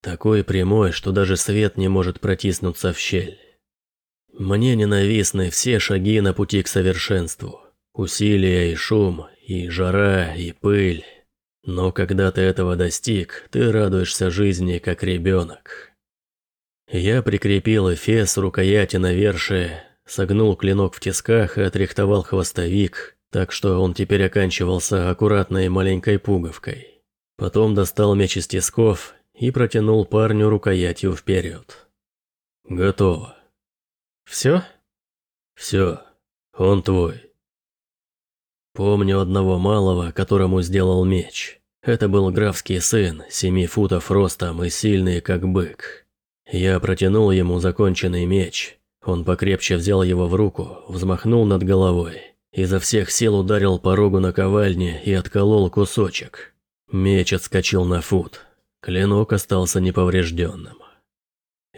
Такой прямой, что даже свет не может протиснуться в щель. Мне ненавистны все шаги на пути к совершенству. Усилия и шум, и жара, и пыль». Но когда ты этого достиг, ты радуешься жизни, как ребенок. Я прикрепил эфес рукояти навершие, согнул клинок в тисках и отрихтовал хвостовик, так что он теперь оканчивался аккуратной маленькой пуговкой. Потом достал меч из тисков и протянул парню рукоятью вперед. Готово. Все? Все. Он твой. Помню одного малого, которому сделал меч. Это был графский сын, семи футов ростом и сильный, как бык. Я протянул ему законченный меч. Он покрепче взял его в руку, взмахнул над головой. Изо всех сил ударил по рогу наковальни и отколол кусочек. Меч отскочил на фут. Клинок остался неповрежденным.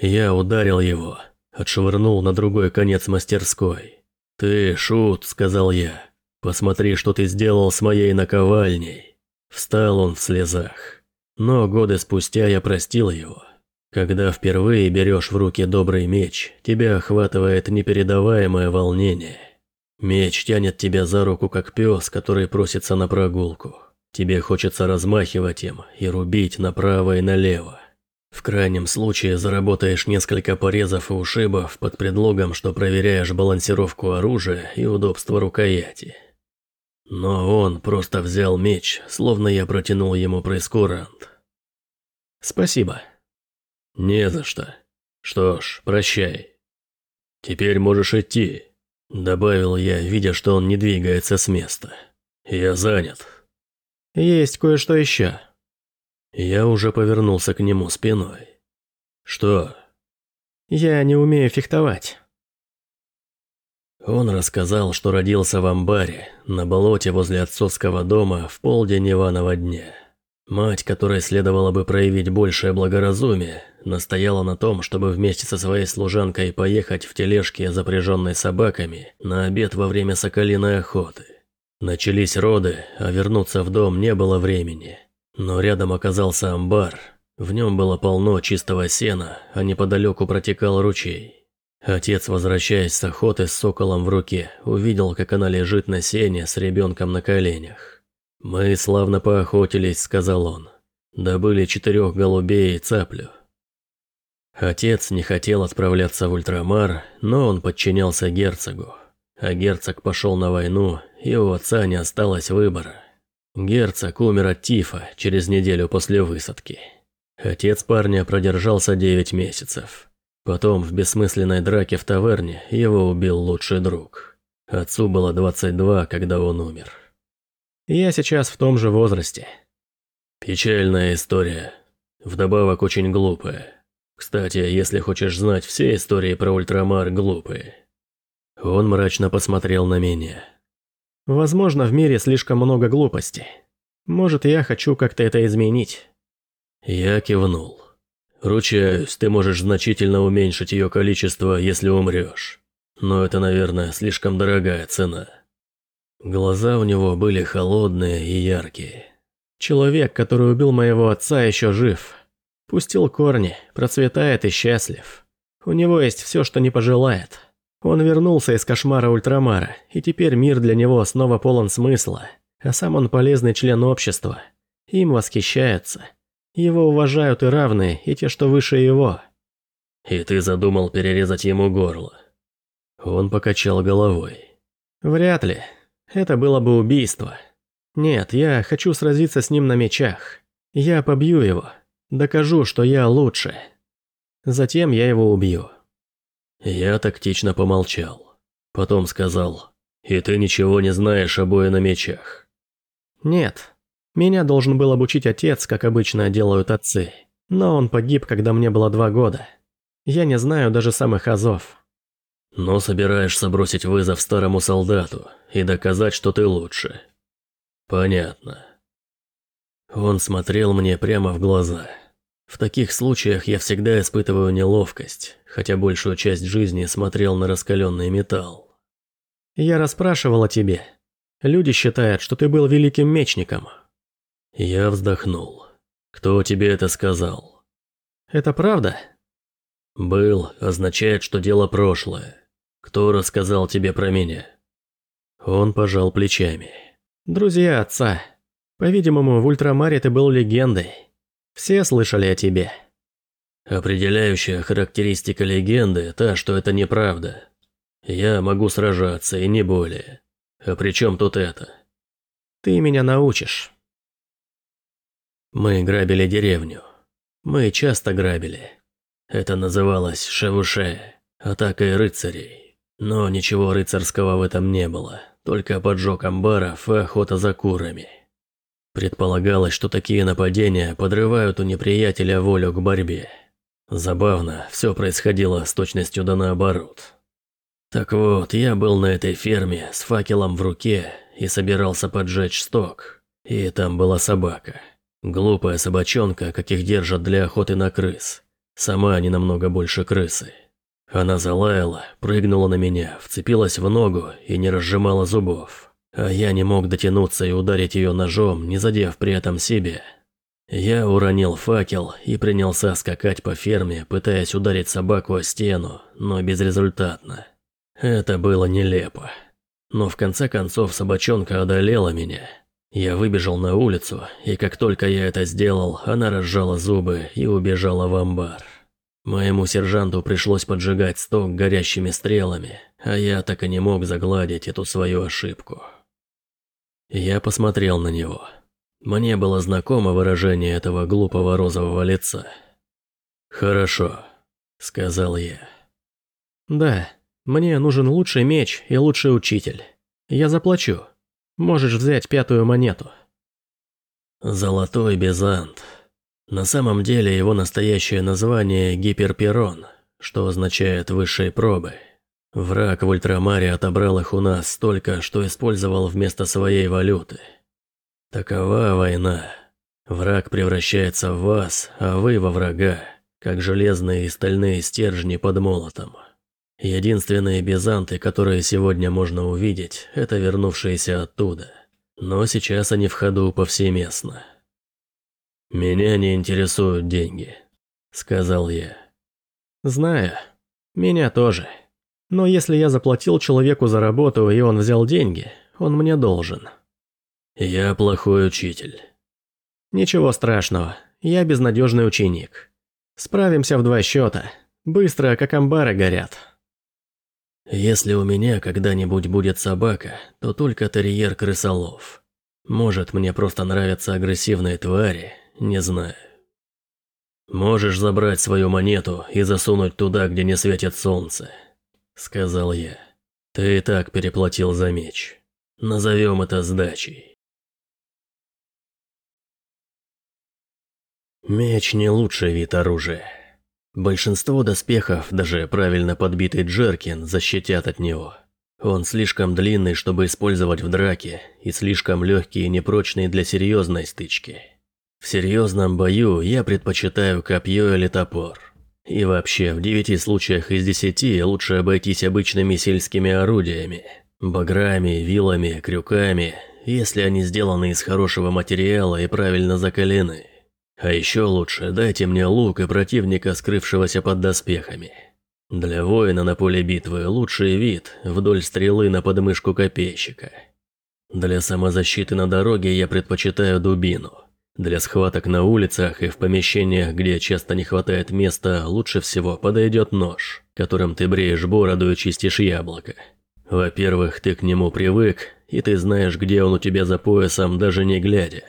Я ударил его, отшвырнул на другой конец мастерской. «Ты, шут», — сказал я, — «посмотри, что ты сделал с моей наковальней». Встал он в слезах. Но годы спустя я простил его. Когда впервые берешь в руки добрый меч, тебя охватывает непередаваемое волнение. Меч тянет тебя за руку, как пес, который просится на прогулку. Тебе хочется размахивать им и рубить направо и налево. В крайнем случае заработаешь несколько порезов и ушибов под предлогом, что проверяешь балансировку оружия и удобство рукояти. Но он просто взял меч, словно я протянул ему прескурант. Спасибо. Не за что. Что ж, прощай. Теперь можешь идти, добавил я, видя, что он не двигается с места. Я занят. Есть кое-что еще. Я уже повернулся к нему спиной. Что? Я не умею фехтовать. Он рассказал, что родился в амбаре, на болоте возле отцовского дома в полдень Иванова дня. Мать, которой следовало бы проявить большее благоразумие, настояла на том, чтобы вместе со своей служанкой поехать в тележке, запряженной собаками, на обед во время соколиной охоты. Начались роды, а вернуться в дом не было времени. Но рядом оказался амбар. В нем было полно чистого сена, а неподалеку протекал ручей. Отец, возвращаясь с охоты с соколом в руке, увидел, как она лежит на сене с ребенком на коленях. «Мы славно поохотились», — сказал он. «Добыли четырех голубей и цаплю». Отец не хотел отправляться в Ультрамар, но он подчинялся герцогу. А герцог пошел на войну, и у отца не осталось выбора. Герцог умер от тифа через неделю после высадки. Отец парня продержался девять месяцев. Потом в бессмысленной драке в таверне его убил лучший друг. Отцу было 22, когда он умер. Я сейчас в том же возрасте. Печальная история. Вдобавок очень глупая. Кстати, если хочешь знать, все истории про Ультрамар глупые. Он мрачно посмотрел на меня. Возможно, в мире слишком много глупости. Может, я хочу как-то это изменить. Я кивнул. Ручаюсь, ты можешь значительно уменьшить ее количество, если умрешь. Но это, наверное, слишком дорогая цена. Глаза у него были холодные и яркие. Человек, который убил моего отца, еще жив. Пустил корни, процветает и счастлив. У него есть все, что не пожелает. Он вернулся из кошмара Ультрамара, и теперь мир для него снова полон смысла. А сам он полезный член общества. Им восхищаются. Его уважают и равные, и те, что выше его». «И ты задумал перерезать ему горло?» Он покачал головой. «Вряд ли. Это было бы убийство. Нет, я хочу сразиться с ним на мечах. Я побью его. Докажу, что я лучше. Затем я его убью». Я тактично помолчал. Потом сказал, «И ты ничего не знаешь о бое на мечах?» «Нет, меня должен был обучить отец, как обычно делают отцы. Но он погиб, когда мне было два года. Я не знаю даже самых азов. Но собираешься бросить вызов старому солдату и доказать, что ты лучше. Понятно. Он смотрел мне прямо в глаза. В таких случаях я всегда испытываю неловкость, хотя большую часть жизни смотрел на раскаленный металл. Я расспрашивал о тебе. Люди считают, что ты был великим мечником, я вздохнул. «Кто тебе это сказал?» «Это правда?» «Был» означает, что дело прошлое. Кто рассказал тебе про меня?» Он пожал плечами. «Друзья отца. По-видимому, в Ультрамаре ты был легендой. Все слышали о тебе». «Определяющая характеристика легенды – та, что это неправда. Я могу сражаться, и не более. А при чем тут это?» «Ты меня научишь». Мы грабили деревню. Мы часто грабили. Это называлось шевуше, атакой рыцарей. Но ничего рыцарского в этом не было, только поджог амбаров и охота за курами. Предполагалось, что такие нападения подрывают у неприятеля волю к борьбе. Забавно, все происходило с точностью да наоборот. Так вот, я был на этой ферме с факелом в руке и собирался поджечь сток, и там была собака. Глупая собачонка, каких держат для охоты на крыс. Сама они намного больше крысы. Она залаяла, прыгнула на меня, вцепилась в ногу и не разжимала зубов. А я не мог дотянуться и ударить ее ножом, не задев при этом себе. Я уронил факел и принялся скакать по ферме, пытаясь ударить собаку о стену, но безрезультатно. Это было нелепо. Но в конце концов собачонка одолела меня. Я выбежал на улицу, и как только я это сделал, она разжала зубы и убежала в амбар. Моему сержанту пришлось поджигать сток горящими стрелами, а я так и не мог загладить эту свою ошибку. Я посмотрел на него. Мне было знакомо выражение этого глупого розового лица. «Хорошо», — сказал я. «Да, мне нужен лучший меч и лучший учитель. Я заплачу». Можешь взять пятую монету». «Золотой безант. На самом деле его настоящее название Гиперперон, что означает «высшие пробы». Враг в Ультрамаре отобрал их у нас столько, что использовал вместо своей валюты. Такова война. Враг превращается в вас, а вы во врага, как железные и стальные стержни под молотом». Единственные бизанты, которые сегодня можно увидеть, это вернувшиеся оттуда. Но сейчас они в ходу повсеместно. «Меня не интересуют деньги», — сказал я. «Знаю. Меня тоже. Но если я заплатил человеку за работу, и он взял деньги, он мне должен». «Я плохой учитель». «Ничего страшного. Я безнадежный ученик. Справимся в два счета. Быстро, как амбары горят». Если у меня когда-нибудь будет собака, то только терьер крысолов. Может, мне просто нравятся агрессивные твари, не знаю. «Можешь забрать свою монету и засунуть туда, где не светит солнце», — сказал я. «Ты и так переплатил за меч. Назовем это сдачей». Меч не лучший вид оружия. Большинство доспехов, даже правильно подбитый Джеркин, защитят от него. Он слишком длинный, чтобы использовать в драке, и слишком легкий и непрочный для серьезной стычки. В серьезном бою я предпочитаю копье или топор. И вообще, в девяти случаях из десяти лучше обойтись обычными сельскими орудиями. Баграми, вилами, крюками, если они сделаны из хорошего материала и правильно закалены. А еще лучше дайте мне лук и противника, скрывшегося под доспехами. Для воина на поле битвы лучший вид вдоль стрелы на подмышку копейщика. Для самозащиты на дороге я предпочитаю дубину. Для схваток на улицах и в помещениях, где часто не хватает места, лучше всего подойдет нож, которым ты бреешь бороду и чистишь яблоко. Во-первых, ты к нему привык, и ты знаешь, где он у тебя за поясом, даже не глядя.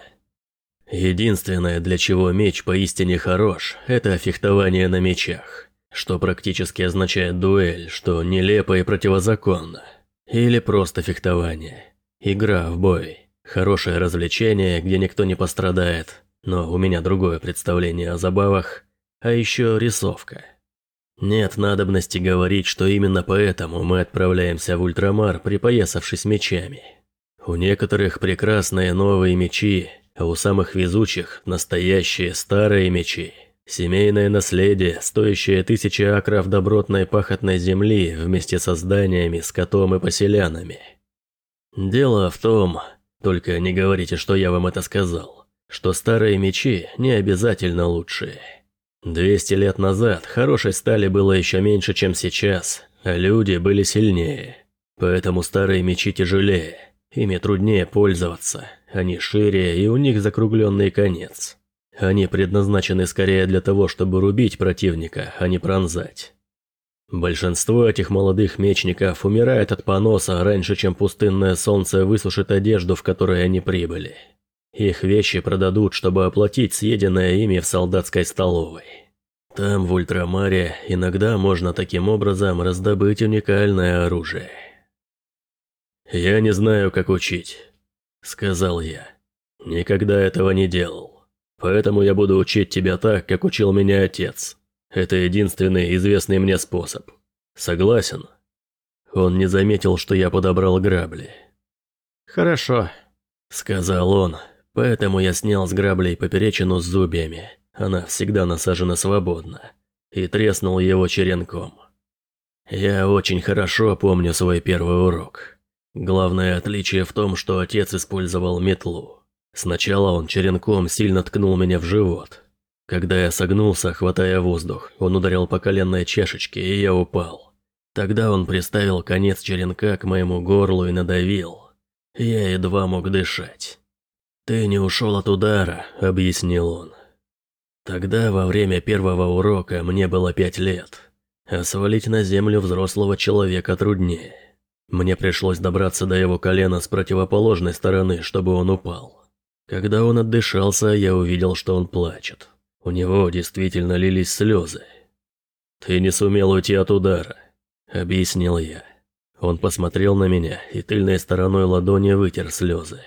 Единственное, для чего меч поистине хорош, это фехтование на мечах, что практически означает дуэль, что нелепо и противозаконно. Или просто фехтование. Игра в бой. Хорошее развлечение, где никто не пострадает, но у меня другое представление о забавах, а еще рисовка. Нет надобности говорить, что именно поэтому мы отправляемся в Ультрамар, припоясавшись мечами. У некоторых прекрасные новые мечи, а у самых везучих – настоящие старые мечи. Семейное наследие, стоящее тысячи акров добротной пахотной земли вместе со зданиями, скотом и поселянами. Дело в том, только не говорите, что я вам это сказал, что старые мечи не обязательно лучшие. 200 лет назад хорошей стали было еще меньше, чем сейчас, а люди были сильнее. Поэтому старые мечи тяжелее, ими труднее пользоваться. Они шире и у них закругленный конец. Они предназначены скорее для того, чтобы рубить противника, а не пронзать. Большинство этих молодых мечников умирает от поноса раньше, чем пустынное солнце высушит одежду, в которой они прибыли. Их вещи продадут, чтобы оплатить съеденное ими в солдатской столовой. Там, в Ультрамаре, иногда можно таким образом раздобыть уникальное оружие. Я не знаю, как учить. Сказал я. «Никогда этого не делал. Поэтому я буду учить тебя так, как учил меня отец. Это единственный известный мне способ. Согласен?» Он не заметил, что я подобрал грабли. «Хорошо», — сказал он, поэтому я снял с граблей поперечину с зубьями. Она всегда насажена свободно. И треснул его черенком. Я очень хорошо помню свой первый урок. Главное отличие в том, что отец использовал метлу. Сначала он черенком сильно ткнул меня в живот. Когда я согнулся, хватая воздух, он ударил по коленной чашечке, и я упал. Тогда он приставил конец черенка к моему горлу и надавил. Я едва мог дышать. «Ты не ушел от удара», — объяснил он. Тогда, во время первого урока, мне было пять лет. А свалить на землю взрослого человека труднее. Мне пришлось добраться до его колена с противоположной стороны, чтобы он упал. Когда он отдышался, я увидел, что он плачет. У него действительно лились слезы. «Ты не сумел уйти от удара», — объяснил я. Он посмотрел на меня и тыльной стороной ладони вытер слезы.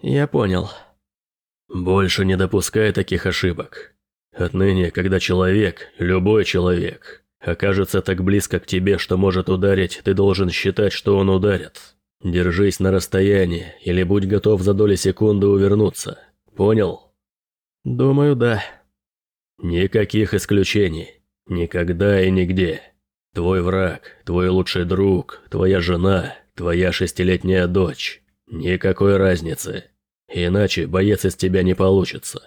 «Я понял». «Больше не допускай таких ошибок. Отныне, когда человек, любой человек, Окажется так близко к тебе, что может ударить, ты должен считать, что он ударит. Держись на расстоянии, или будь готов за доли секунды увернуться. Понял? Думаю, да. Никаких исключений. Никогда и нигде. Твой враг, твой лучший друг, твоя жена, твоя шестилетняя дочь. Никакой разницы. Иначе боец из тебя не получится.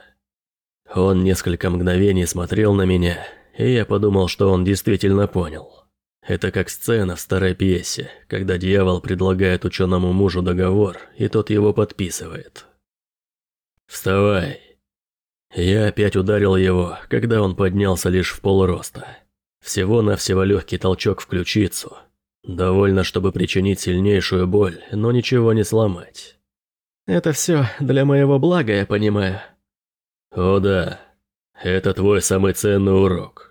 Он несколько мгновений смотрел на меня, и я подумал, что он действительно понял. Это как сцена в старой пьесе, когда дьявол предлагает ученому мужу договор, и тот его подписывает. «Вставай!» Я опять ударил его, когда он поднялся лишь в полроста. Всего-навсего легкий толчок в ключицу. Довольно, чтобы причинить сильнейшую боль, но ничего не сломать. «Это все для моего блага, я понимаю». «О да, это твой самый ценный урок»,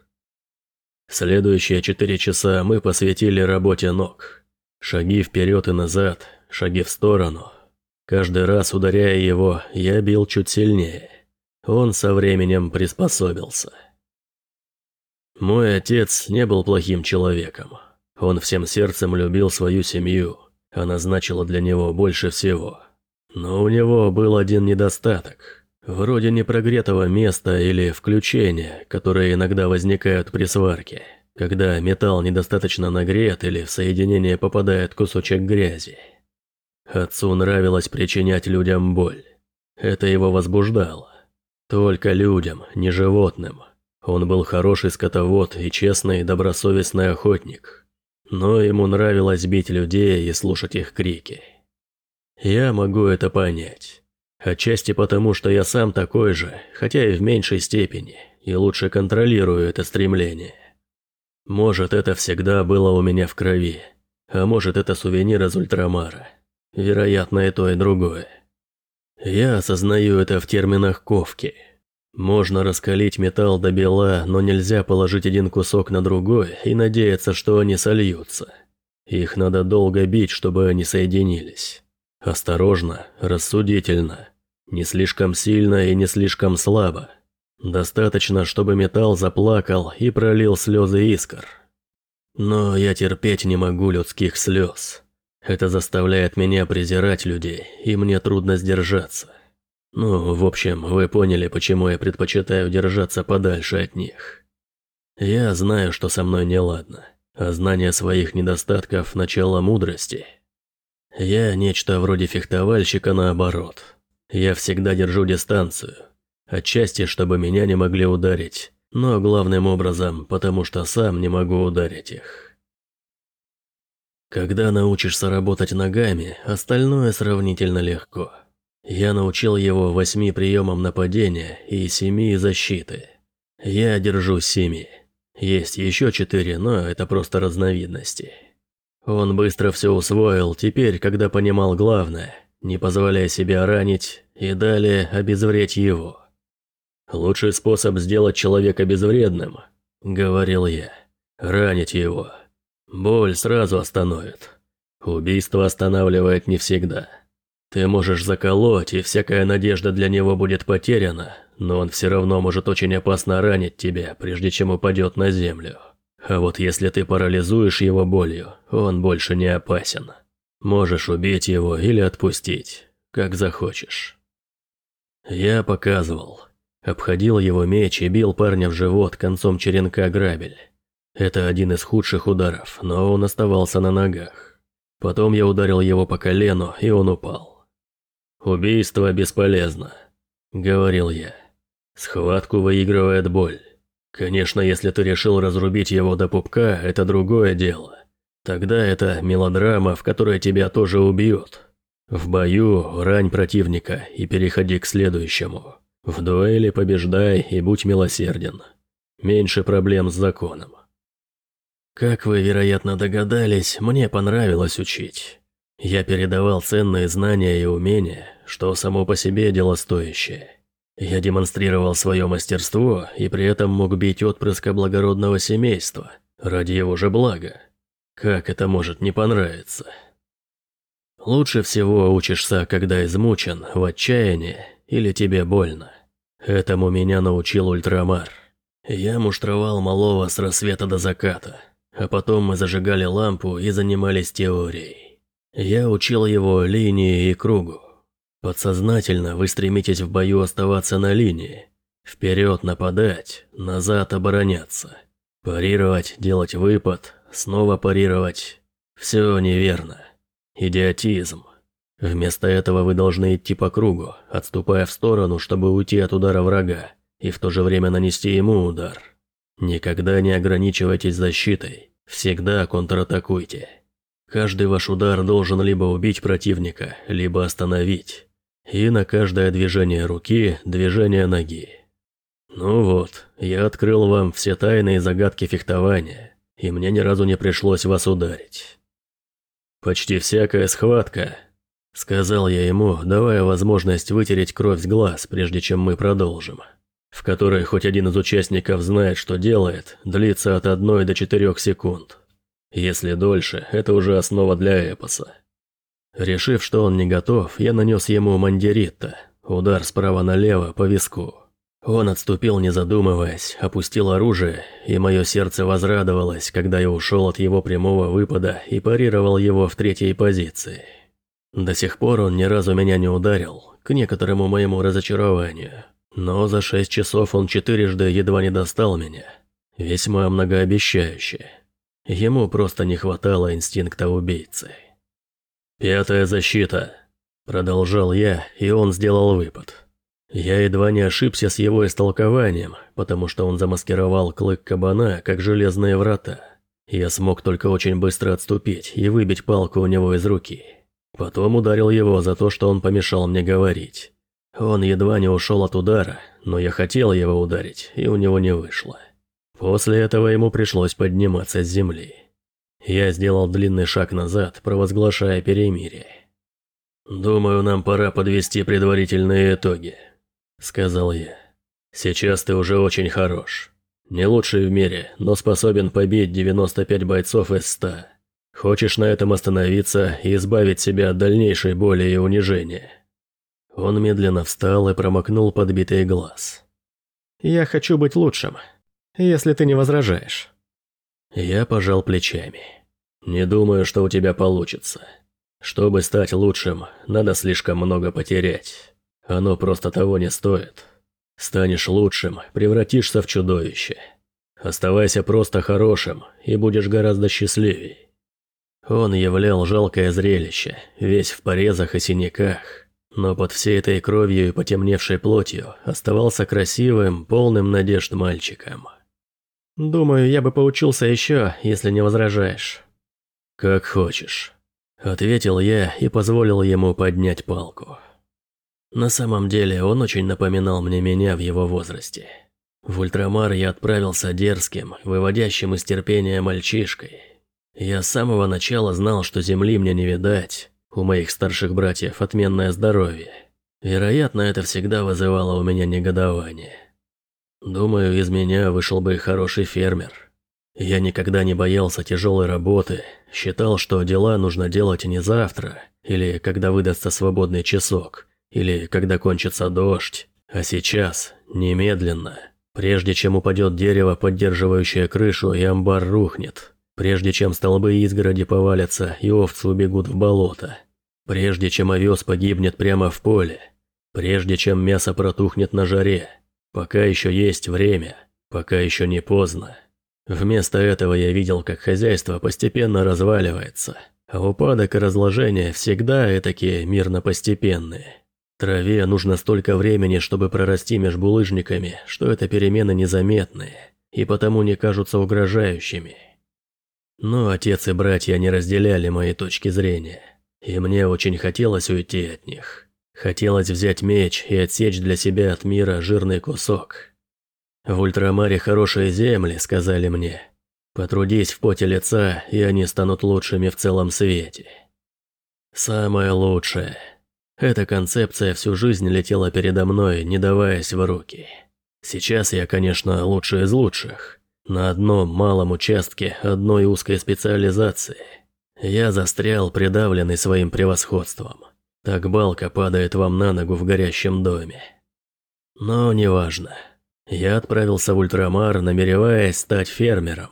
Следующие четыре часа мы посвятили работе ног. Шаги вперед и назад, шаги в сторону. Каждый раз ударяя его, я бил чуть сильнее. Он со временем приспособился. Мой отец не был плохим человеком. Он всем сердцем любил свою семью. Она значила для него больше всего. Но у него был один недостаток – Вроде непрогретого места или включения, которые иногда возникают при сварке, когда металл недостаточно нагрет или в соединение попадает кусочек грязи. Отцу нравилось причинять людям боль. Это его возбуждало. Только людям, не животным. Он был хороший скотовод и честный добросовестный охотник. Но ему нравилось бить людей и слушать их крики. Я могу это понять. Отчасти потому, что я сам такой же, хотя и в меньшей степени, и лучше контролирую это стремление. Может, это всегда было у меня в крови, а может, это сувенир из Ультрамара. Вероятно, и то, и другое. Я осознаю это в терминах ковки. Можно раскалить металл до бела, но нельзя положить один кусок на другой и надеяться, что они сольются. Их надо долго бить, чтобы они соединились. Осторожно, рассудительно. Не слишком сильно и не слишком слабо. Достаточно, чтобы металл заплакал и пролил слезы искр. Но я терпеть не могу людских слез. Это заставляет меня презирать людей, и мне трудно сдержаться. Ну, в общем, вы поняли, почему я предпочитаю держаться подальше от них. Я знаю, что со мной неладно, а знание своих недостатков – начало мудрости – я нечто вроде фехтовальщика наоборот. Я всегда держу дистанцию. Отчасти, чтобы меня не могли ударить, но главным образом, потому что сам не могу ударить их. Когда научишься работать ногами, остальное сравнительно легко. Я научил его восьми приемам нападения и семи защиты. Я держу семи. Есть еще четыре, но это просто разновидности. Он быстро все усвоил, теперь, когда понимал главное, не позволяя себе ранить и далее обезвредить его. «Лучший способ сделать человека безвредным», — говорил я, — «ранить его. Боль сразу остановит. Убийство останавливает не всегда. Ты можешь заколоть, и всякая надежда для него будет потеряна, но он все равно может очень опасно ранить тебя, прежде чем упадет на землю». А вот если ты парализуешь его болью, он больше не опасен. Можешь убить его или отпустить, как захочешь. Я показывал. Обходил его меч и бил парня в живот концом черенка грабель. Это один из худших ударов, но он оставался на ногах. Потом я ударил его по колену, и он упал. «Убийство бесполезно», — говорил я. «Схватку выигрывает боль». Конечно, если ты решил разрубить его до пупка, это другое дело. Тогда это мелодрама, в которой тебя тоже убьют. В бою рань противника и переходи к следующему. В дуэли побеждай и будь милосерден. Меньше проблем с законом. Как вы, вероятно, догадались, мне понравилось учить. Я передавал ценные знания и умения, что само по себе дело стоящее. Я демонстрировал свое мастерство и при этом мог бить отпрыска благородного семейства, ради его же блага. Как это может не понравиться? Лучше всего учишься, когда измучен, в отчаянии или тебе больно. Этому меня научил ультрамар. Я муштровал малого с рассвета до заката, а потом мы зажигали лампу и занимались теорией. Я учил его линии и кругу. Подсознательно вы стремитесь в бою оставаться на линии. Вперед нападать, назад обороняться. Парировать, делать выпад, снова парировать. Все неверно. Идиотизм. Вместо этого вы должны идти по кругу, отступая в сторону, чтобы уйти от удара врага, и в то же время нанести ему удар. Никогда не ограничивайтесь защитой, всегда контратакуйте. Каждый ваш удар должен либо убить противника, либо остановить и на каждое движение руки – движение ноги. Ну вот, я открыл вам все тайны и загадки фехтования, и мне ни разу не пришлось вас ударить. «Почти всякая схватка», – сказал я ему, давая возможность вытереть кровь с глаз, прежде чем мы продолжим, в которой хоть один из участников знает, что делает, длится от одной до четырех секунд. Если дольше, это уже основа для эпоса решив, что он не готов, я нанес ему мандиритта, удар справа налево по виску. Он отступил, не задумываясь, опустил оружие, и мое сердце возрадовалось, когда я ушел от его прямого выпада и парировал его в третьей позиции. До сих пор он ни разу меня не ударил, к некоторому моему разочарованию. Но за шесть часов он четырежды едва не достал меня. Весьма многообещающе. Ему просто не хватало инстинкта убийцы. «Пятая защита», — продолжал я, и он сделал выпад. Я едва не ошибся с его истолкованием, потому что он замаскировал клык кабана, как железные врата. Я смог только очень быстро отступить и выбить палку у него из руки. Потом ударил его за то, что он помешал мне говорить. Он едва не ушел от удара, но я хотел его ударить, и у него не вышло. После этого ему пришлось подниматься с земли. Я сделал длинный шаг назад, провозглашая перемирие. «Думаю, нам пора подвести предварительные итоги», — сказал я. «Сейчас ты уже очень хорош. Не лучший в мире, но способен побить 95 бойцов из 100. Хочешь на этом остановиться и избавить себя от дальнейшей боли и унижения?» Он медленно встал и промокнул подбитый глаз. «Я хочу быть лучшим, если ты не возражаешь». Я пожал плечами. Не думаю, что у тебя получится. Чтобы стать лучшим, надо слишком много потерять. Оно просто того не стоит. Станешь лучшим, превратишься в чудовище. Оставайся просто хорошим, и будешь гораздо счастливей. Он являл жалкое зрелище, весь в порезах и синяках. Но под всей этой кровью и потемневшей плотью оставался красивым, полным надежд мальчиком. «Думаю, я бы поучился еще, если не возражаешь». «Как хочешь», — ответил я и позволил ему поднять палку. На самом деле он очень напоминал мне меня в его возрасте. В ультрамар я отправился дерзким, выводящим из терпения мальчишкой. Я с самого начала знал, что земли мне не видать, у моих старших братьев отменное здоровье. Вероятно, это всегда вызывало у меня негодование. Думаю, из меня вышел бы хороший фермер. Я никогда не боялся тяжелой работы, считал, что дела нужно делать не завтра, или когда выдастся свободный часок, или когда кончится дождь, а сейчас, немедленно, прежде чем упадет дерево, поддерживающее крышу, и амбар рухнет, прежде чем столбы изгороди повалятся и овцы убегут в болото, прежде чем овес погибнет прямо в поле, прежде чем мясо протухнет на жаре, пока еще есть время, пока еще не поздно. Вместо этого я видел, как хозяйство постепенно разваливается, упадок и разложение всегда такие мирно-постепенные. Траве нужно столько времени, чтобы прорасти меж булыжниками, что это перемены незаметные, и потому не кажутся угрожающими. Но отец и братья не разделяли мои точки зрения, и мне очень хотелось уйти от них. Хотелось взять меч и отсечь для себя от мира жирный кусок, в ультрамаре хорошие земли, сказали мне. Потрудись в поте лица, и они станут лучшими в целом свете. Самое лучшее. Эта концепция всю жизнь летела передо мной, не даваясь в руки. Сейчас я, конечно, лучший из лучших. На одном малом участке одной узкой специализации. Я застрял, придавленный своим превосходством. Так балка падает вам на ногу в горящем доме. Но неважно. Я отправился в Ультрамар, намереваясь стать фермером.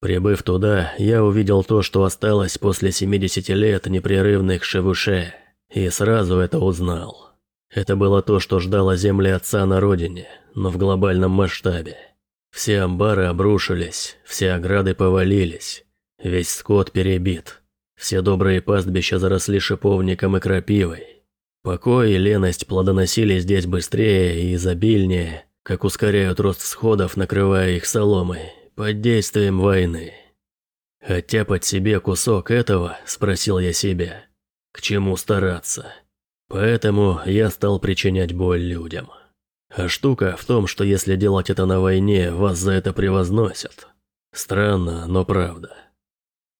Прибыв туда, я увидел то, что осталось после 70 лет непрерывных шевуше, и сразу это узнал. Это было то, что ждало земли отца на родине, но в глобальном масштабе. Все амбары обрушились, все ограды повалились, весь скот перебит, все добрые пастбища заросли шиповником и крапивой. Покой и леность плодоносили здесь быстрее и изобильнее – как ускоряют рост сходов, накрывая их соломой, под действием войны. «Хотя под себе кусок этого?» – спросил я себя. «К чему стараться?» Поэтому я стал причинять боль людям. А штука в том, что если делать это на войне, вас за это превозносят. Странно, но правда.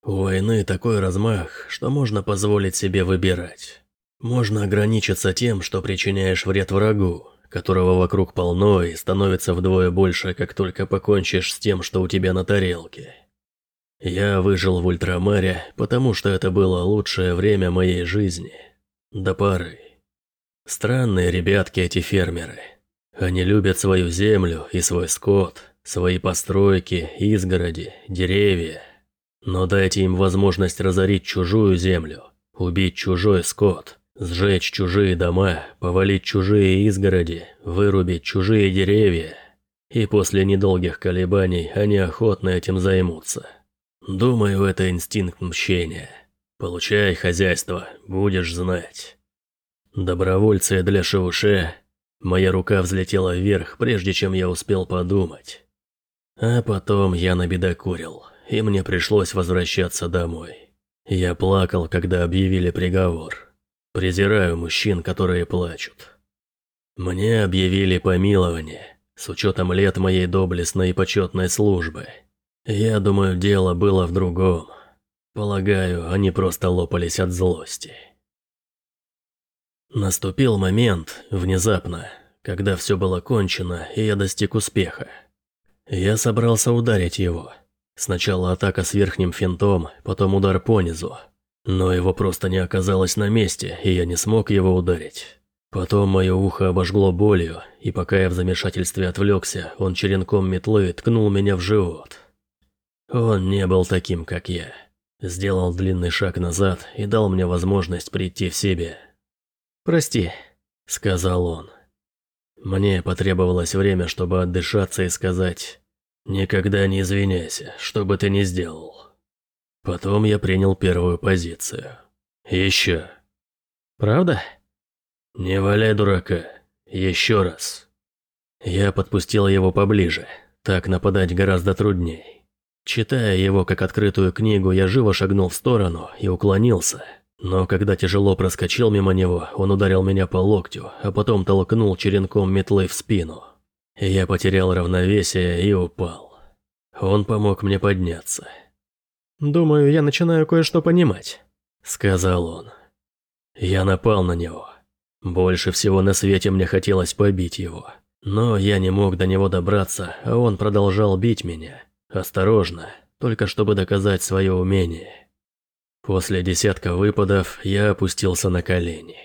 У войны такой размах, что можно позволить себе выбирать. Можно ограничиться тем, что причиняешь вред врагу, которого вокруг полно и становится вдвое больше, как только покончишь с тем, что у тебя на тарелке. Я выжил в ультрамаре, потому что это было лучшее время моей жизни. До пары. Странные ребятки эти фермеры. Они любят свою землю и свой скот, свои постройки, изгороди, деревья. Но дайте им возможность разорить чужую землю, убить чужой скот – Сжечь чужие дома, повалить чужие изгороди, вырубить чужие деревья. И после недолгих колебаний они охотно этим займутся. Думаю, это инстинкт мщения. Получай хозяйство, будешь знать. Добровольцы для Шевуше. Моя рука взлетела вверх, прежде чем я успел подумать. А потом я набедокурил, и мне пришлось возвращаться домой. Я плакал, когда объявили приговор. Презираю мужчин, которые плачут. Мне объявили помилование, с учетом лет моей доблестной и почетной службы. Я думаю, дело было в другом. Полагаю, они просто лопались от злости. Наступил момент, внезапно, когда все было кончено, и я достиг успеха. Я собрался ударить его. Сначала атака с верхним финтом, потом удар по низу, но его просто не оказалось на месте, и я не смог его ударить. Потом мое ухо обожгло болью, и пока я в замешательстве отвлекся, он черенком метлы ткнул меня в живот. Он не был таким, как я. Сделал длинный шаг назад и дал мне возможность прийти в себе. «Прости», — сказал он. Мне потребовалось время, чтобы отдышаться и сказать «Никогда не извиняйся, что бы ты ни сделал». Потом я принял первую позицию. Еще. Правда? Не валяй дурака. Еще раз. Я подпустил его поближе. Так нападать гораздо трудней. Читая его как открытую книгу, я живо шагнул в сторону и уклонился. Но когда тяжело проскочил мимо него, он ударил меня по локтю, а потом толкнул черенком метлы в спину. Я потерял равновесие и упал. Он помог мне подняться. «Думаю, я начинаю кое-что понимать», — сказал он. Я напал на него. Больше всего на свете мне хотелось побить его. Но я не мог до него добраться, а он продолжал бить меня. Осторожно, только чтобы доказать свое умение. После десятка выпадов я опустился на колени.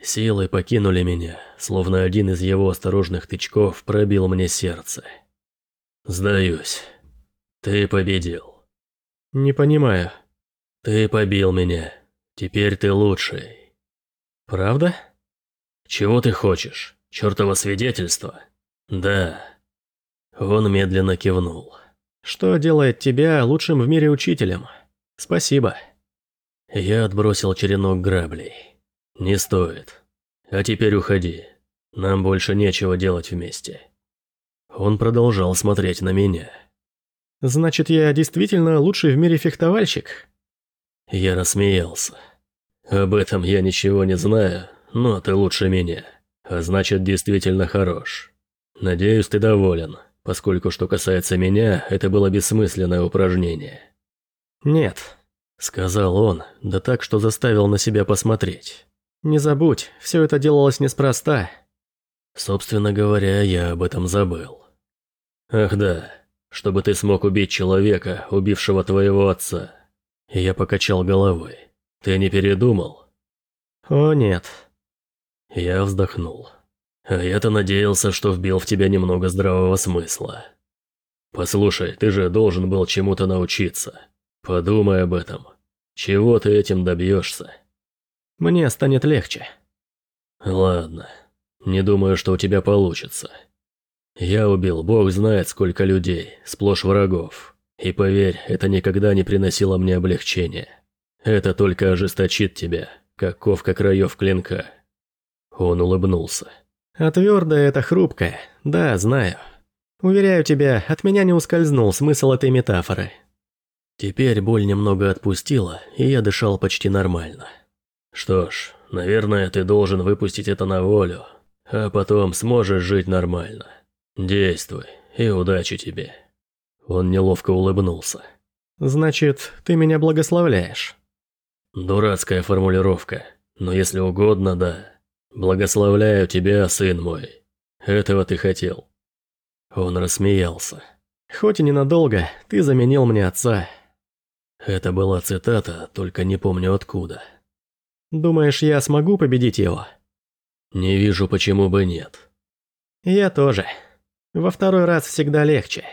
Силы покинули меня, словно один из его осторожных тычков пробил мне сердце. «Сдаюсь. Ты победил» не понимаю». «Ты побил меня. Теперь ты лучший». «Правда?» «Чего ты хочешь? Чёртово свидетельство?» «Да». Он медленно кивнул. «Что делает тебя лучшим в мире учителем? Спасибо». Я отбросил черенок граблей. «Не стоит. А теперь уходи. Нам больше нечего делать вместе». Он продолжал смотреть на меня. Значит, я действительно лучший в мире фехтовальщик?» Я рассмеялся. «Об этом я ничего не знаю, но ты лучше меня. А значит, действительно хорош. Надеюсь, ты доволен, поскольку что касается меня, это было бессмысленное упражнение». «Нет», — сказал он, да так, что заставил на себя посмотреть. «Не забудь, все это делалось неспроста». Собственно говоря, я об этом забыл. «Ах да, чтобы ты смог убить человека, убившего твоего отца». Я покачал головой. «Ты не передумал?» «О, нет». Я вздохнул. «А я-то надеялся, что вбил в тебя немного здравого смысла». «Послушай, ты же должен был чему-то научиться. Подумай об этом. Чего ты этим добьешься?» «Мне станет легче». «Ладно. Не думаю, что у тебя получится». Я убил, бог знает, сколько людей, сплошь врагов. И поверь, это никогда не приносило мне облегчения. Это только ожесточит тебя, как ковка краев клинка. Он улыбнулся. А твердое это хрупкое, да, знаю. Уверяю тебя, от меня не ускользнул смысл этой метафоры. Теперь боль немного отпустила, и я дышал почти нормально. Что ж, наверное, ты должен выпустить это на волю, а потом сможешь жить нормально. «Действуй, и удачи тебе». Он неловко улыбнулся. «Значит, ты меня благословляешь?» «Дурацкая формулировка, но если угодно, да. Благословляю тебя, сын мой. Этого ты хотел». Он рассмеялся. «Хоть и ненадолго, ты заменил мне отца». Это была цитата, только не помню откуда. «Думаешь, я смогу победить его?» «Не вижу, почему бы нет». «Я тоже». Во второй раз всегда легче.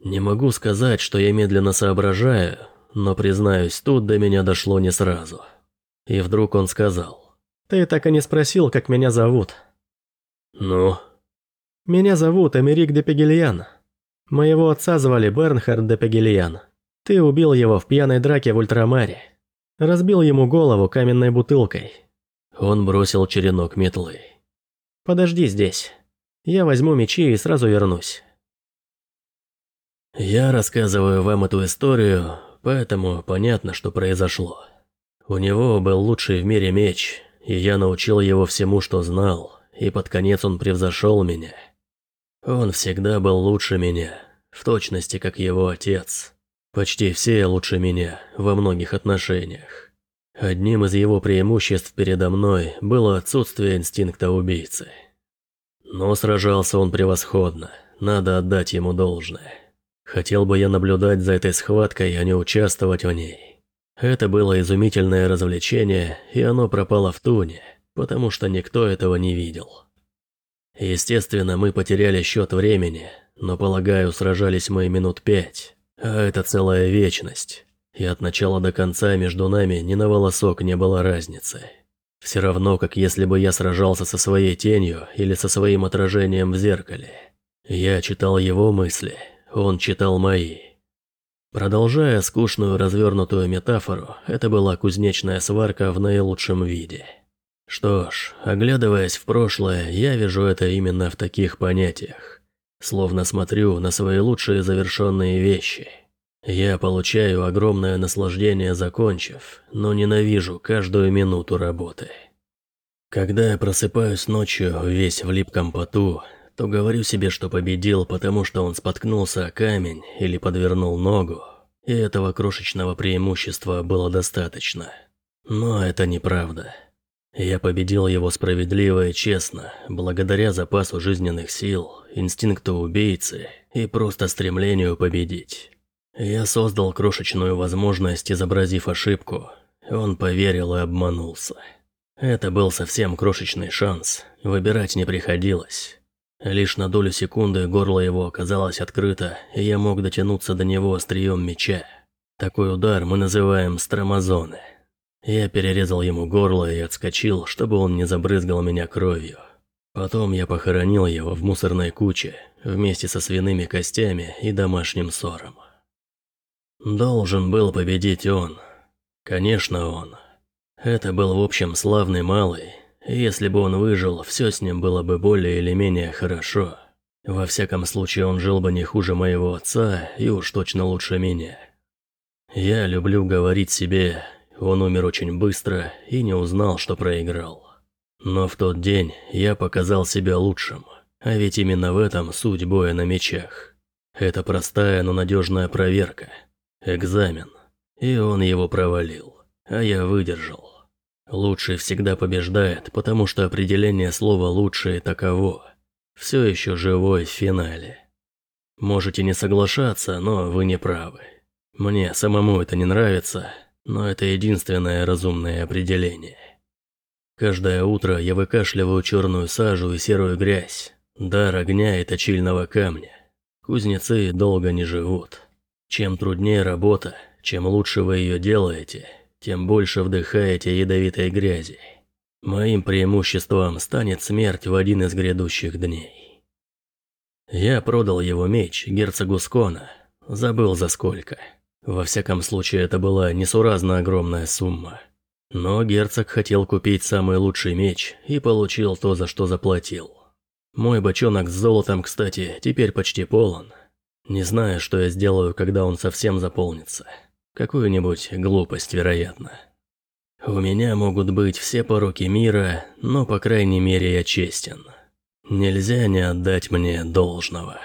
Не могу сказать, что я медленно соображаю, но, признаюсь, тут до меня дошло не сразу. И вдруг он сказал. «Ты так и не спросил, как меня зовут». «Ну?» «Меня зовут Эмерик де Пегельян. Моего отца звали Бернхард де Пегельян. Ты убил его в пьяной драке в Ультрамаре. Разбил ему голову каменной бутылкой». Он бросил черенок метлы. «Подожди здесь». Я возьму мечи и сразу вернусь. Я рассказываю вам эту историю, поэтому понятно, что произошло. У него был лучший в мире меч, и я научил его всему, что знал, и под конец он превзошел меня. Он всегда был лучше меня, в точности, как его отец. Почти все лучше меня во многих отношениях. Одним из его преимуществ передо мной было отсутствие инстинкта убийцы – но сражался он превосходно, надо отдать ему должное. Хотел бы я наблюдать за этой схваткой, а не участвовать в ней. Это было изумительное развлечение, и оно пропало в туне, потому что никто этого не видел. Естественно, мы потеряли счет времени, но, полагаю, сражались мы минут пять, а это целая вечность, и от начала до конца между нами ни на волосок не было разницы. Все равно, как если бы я сражался со своей тенью или со своим отражением в зеркале. Я читал его мысли, он читал мои. Продолжая скучную развернутую метафору, это была кузнечная сварка в наилучшем виде. Что ж, оглядываясь в прошлое, я вижу это именно в таких понятиях. Словно смотрю на свои лучшие завершенные вещи – я получаю огромное наслаждение закончив, но ненавижу каждую минуту работы. Когда я просыпаюсь ночью, весь в липком поту, то говорю себе, что победил, потому что он споткнулся о камень или подвернул ногу, и этого крошечного преимущества было достаточно. Но это неправда. Я победил его справедливо и честно, благодаря запасу жизненных сил, инстинкту убийцы и просто стремлению победить. Я создал крошечную возможность изобразив ошибку. Он поверил и обманулся. Это был совсем крошечный шанс, выбирать не приходилось. Лишь на долю секунды горло его оказалось открыто, и я мог дотянуться до него острием меча. Такой удар мы называем стромазоны. Я перерезал ему горло и отскочил, чтобы он не забрызгал меня кровью. Потом я похоронил его в мусорной куче, вместе со свиными костями и домашним ссором. Должен был победить он. Конечно, он. Это был, в общем, славный малый. И если бы он выжил, все с ним было бы более или менее хорошо. Во всяком случае, он жил бы не хуже моего отца и уж точно лучше меня. Я люблю говорить себе, он умер очень быстро и не узнал, что проиграл. Но в тот день я показал себя лучшим, а ведь именно в этом суть боя на мечах. Это простая, но надежная проверка – Экзамен. И он его провалил. А я выдержал. Лучший всегда побеждает, потому что определение слова «лучшее» таково. Все еще живой в финале. Можете не соглашаться, но вы не правы. Мне самому это не нравится, но это единственное разумное определение. Каждое утро я выкашливаю черную сажу и серую грязь, дар огня и точильного камня. Кузнецы долго не живут. Чем труднее работа, чем лучше вы ее делаете, тем больше вдыхаете ядовитой грязи. Моим преимуществом станет смерть в один из грядущих дней. Я продал его меч герцогу Скона, забыл за сколько. Во всяком случае, это была несуразно огромная сумма. Но герцог хотел купить самый лучший меч и получил то, за что заплатил. Мой бочонок с золотом, кстати, теперь почти полон – не знаю, что я сделаю, когда он совсем заполнится. Какую-нибудь глупость, вероятно. У меня могут быть все пороки мира, но, по крайней мере, я честен. Нельзя не отдать мне должного».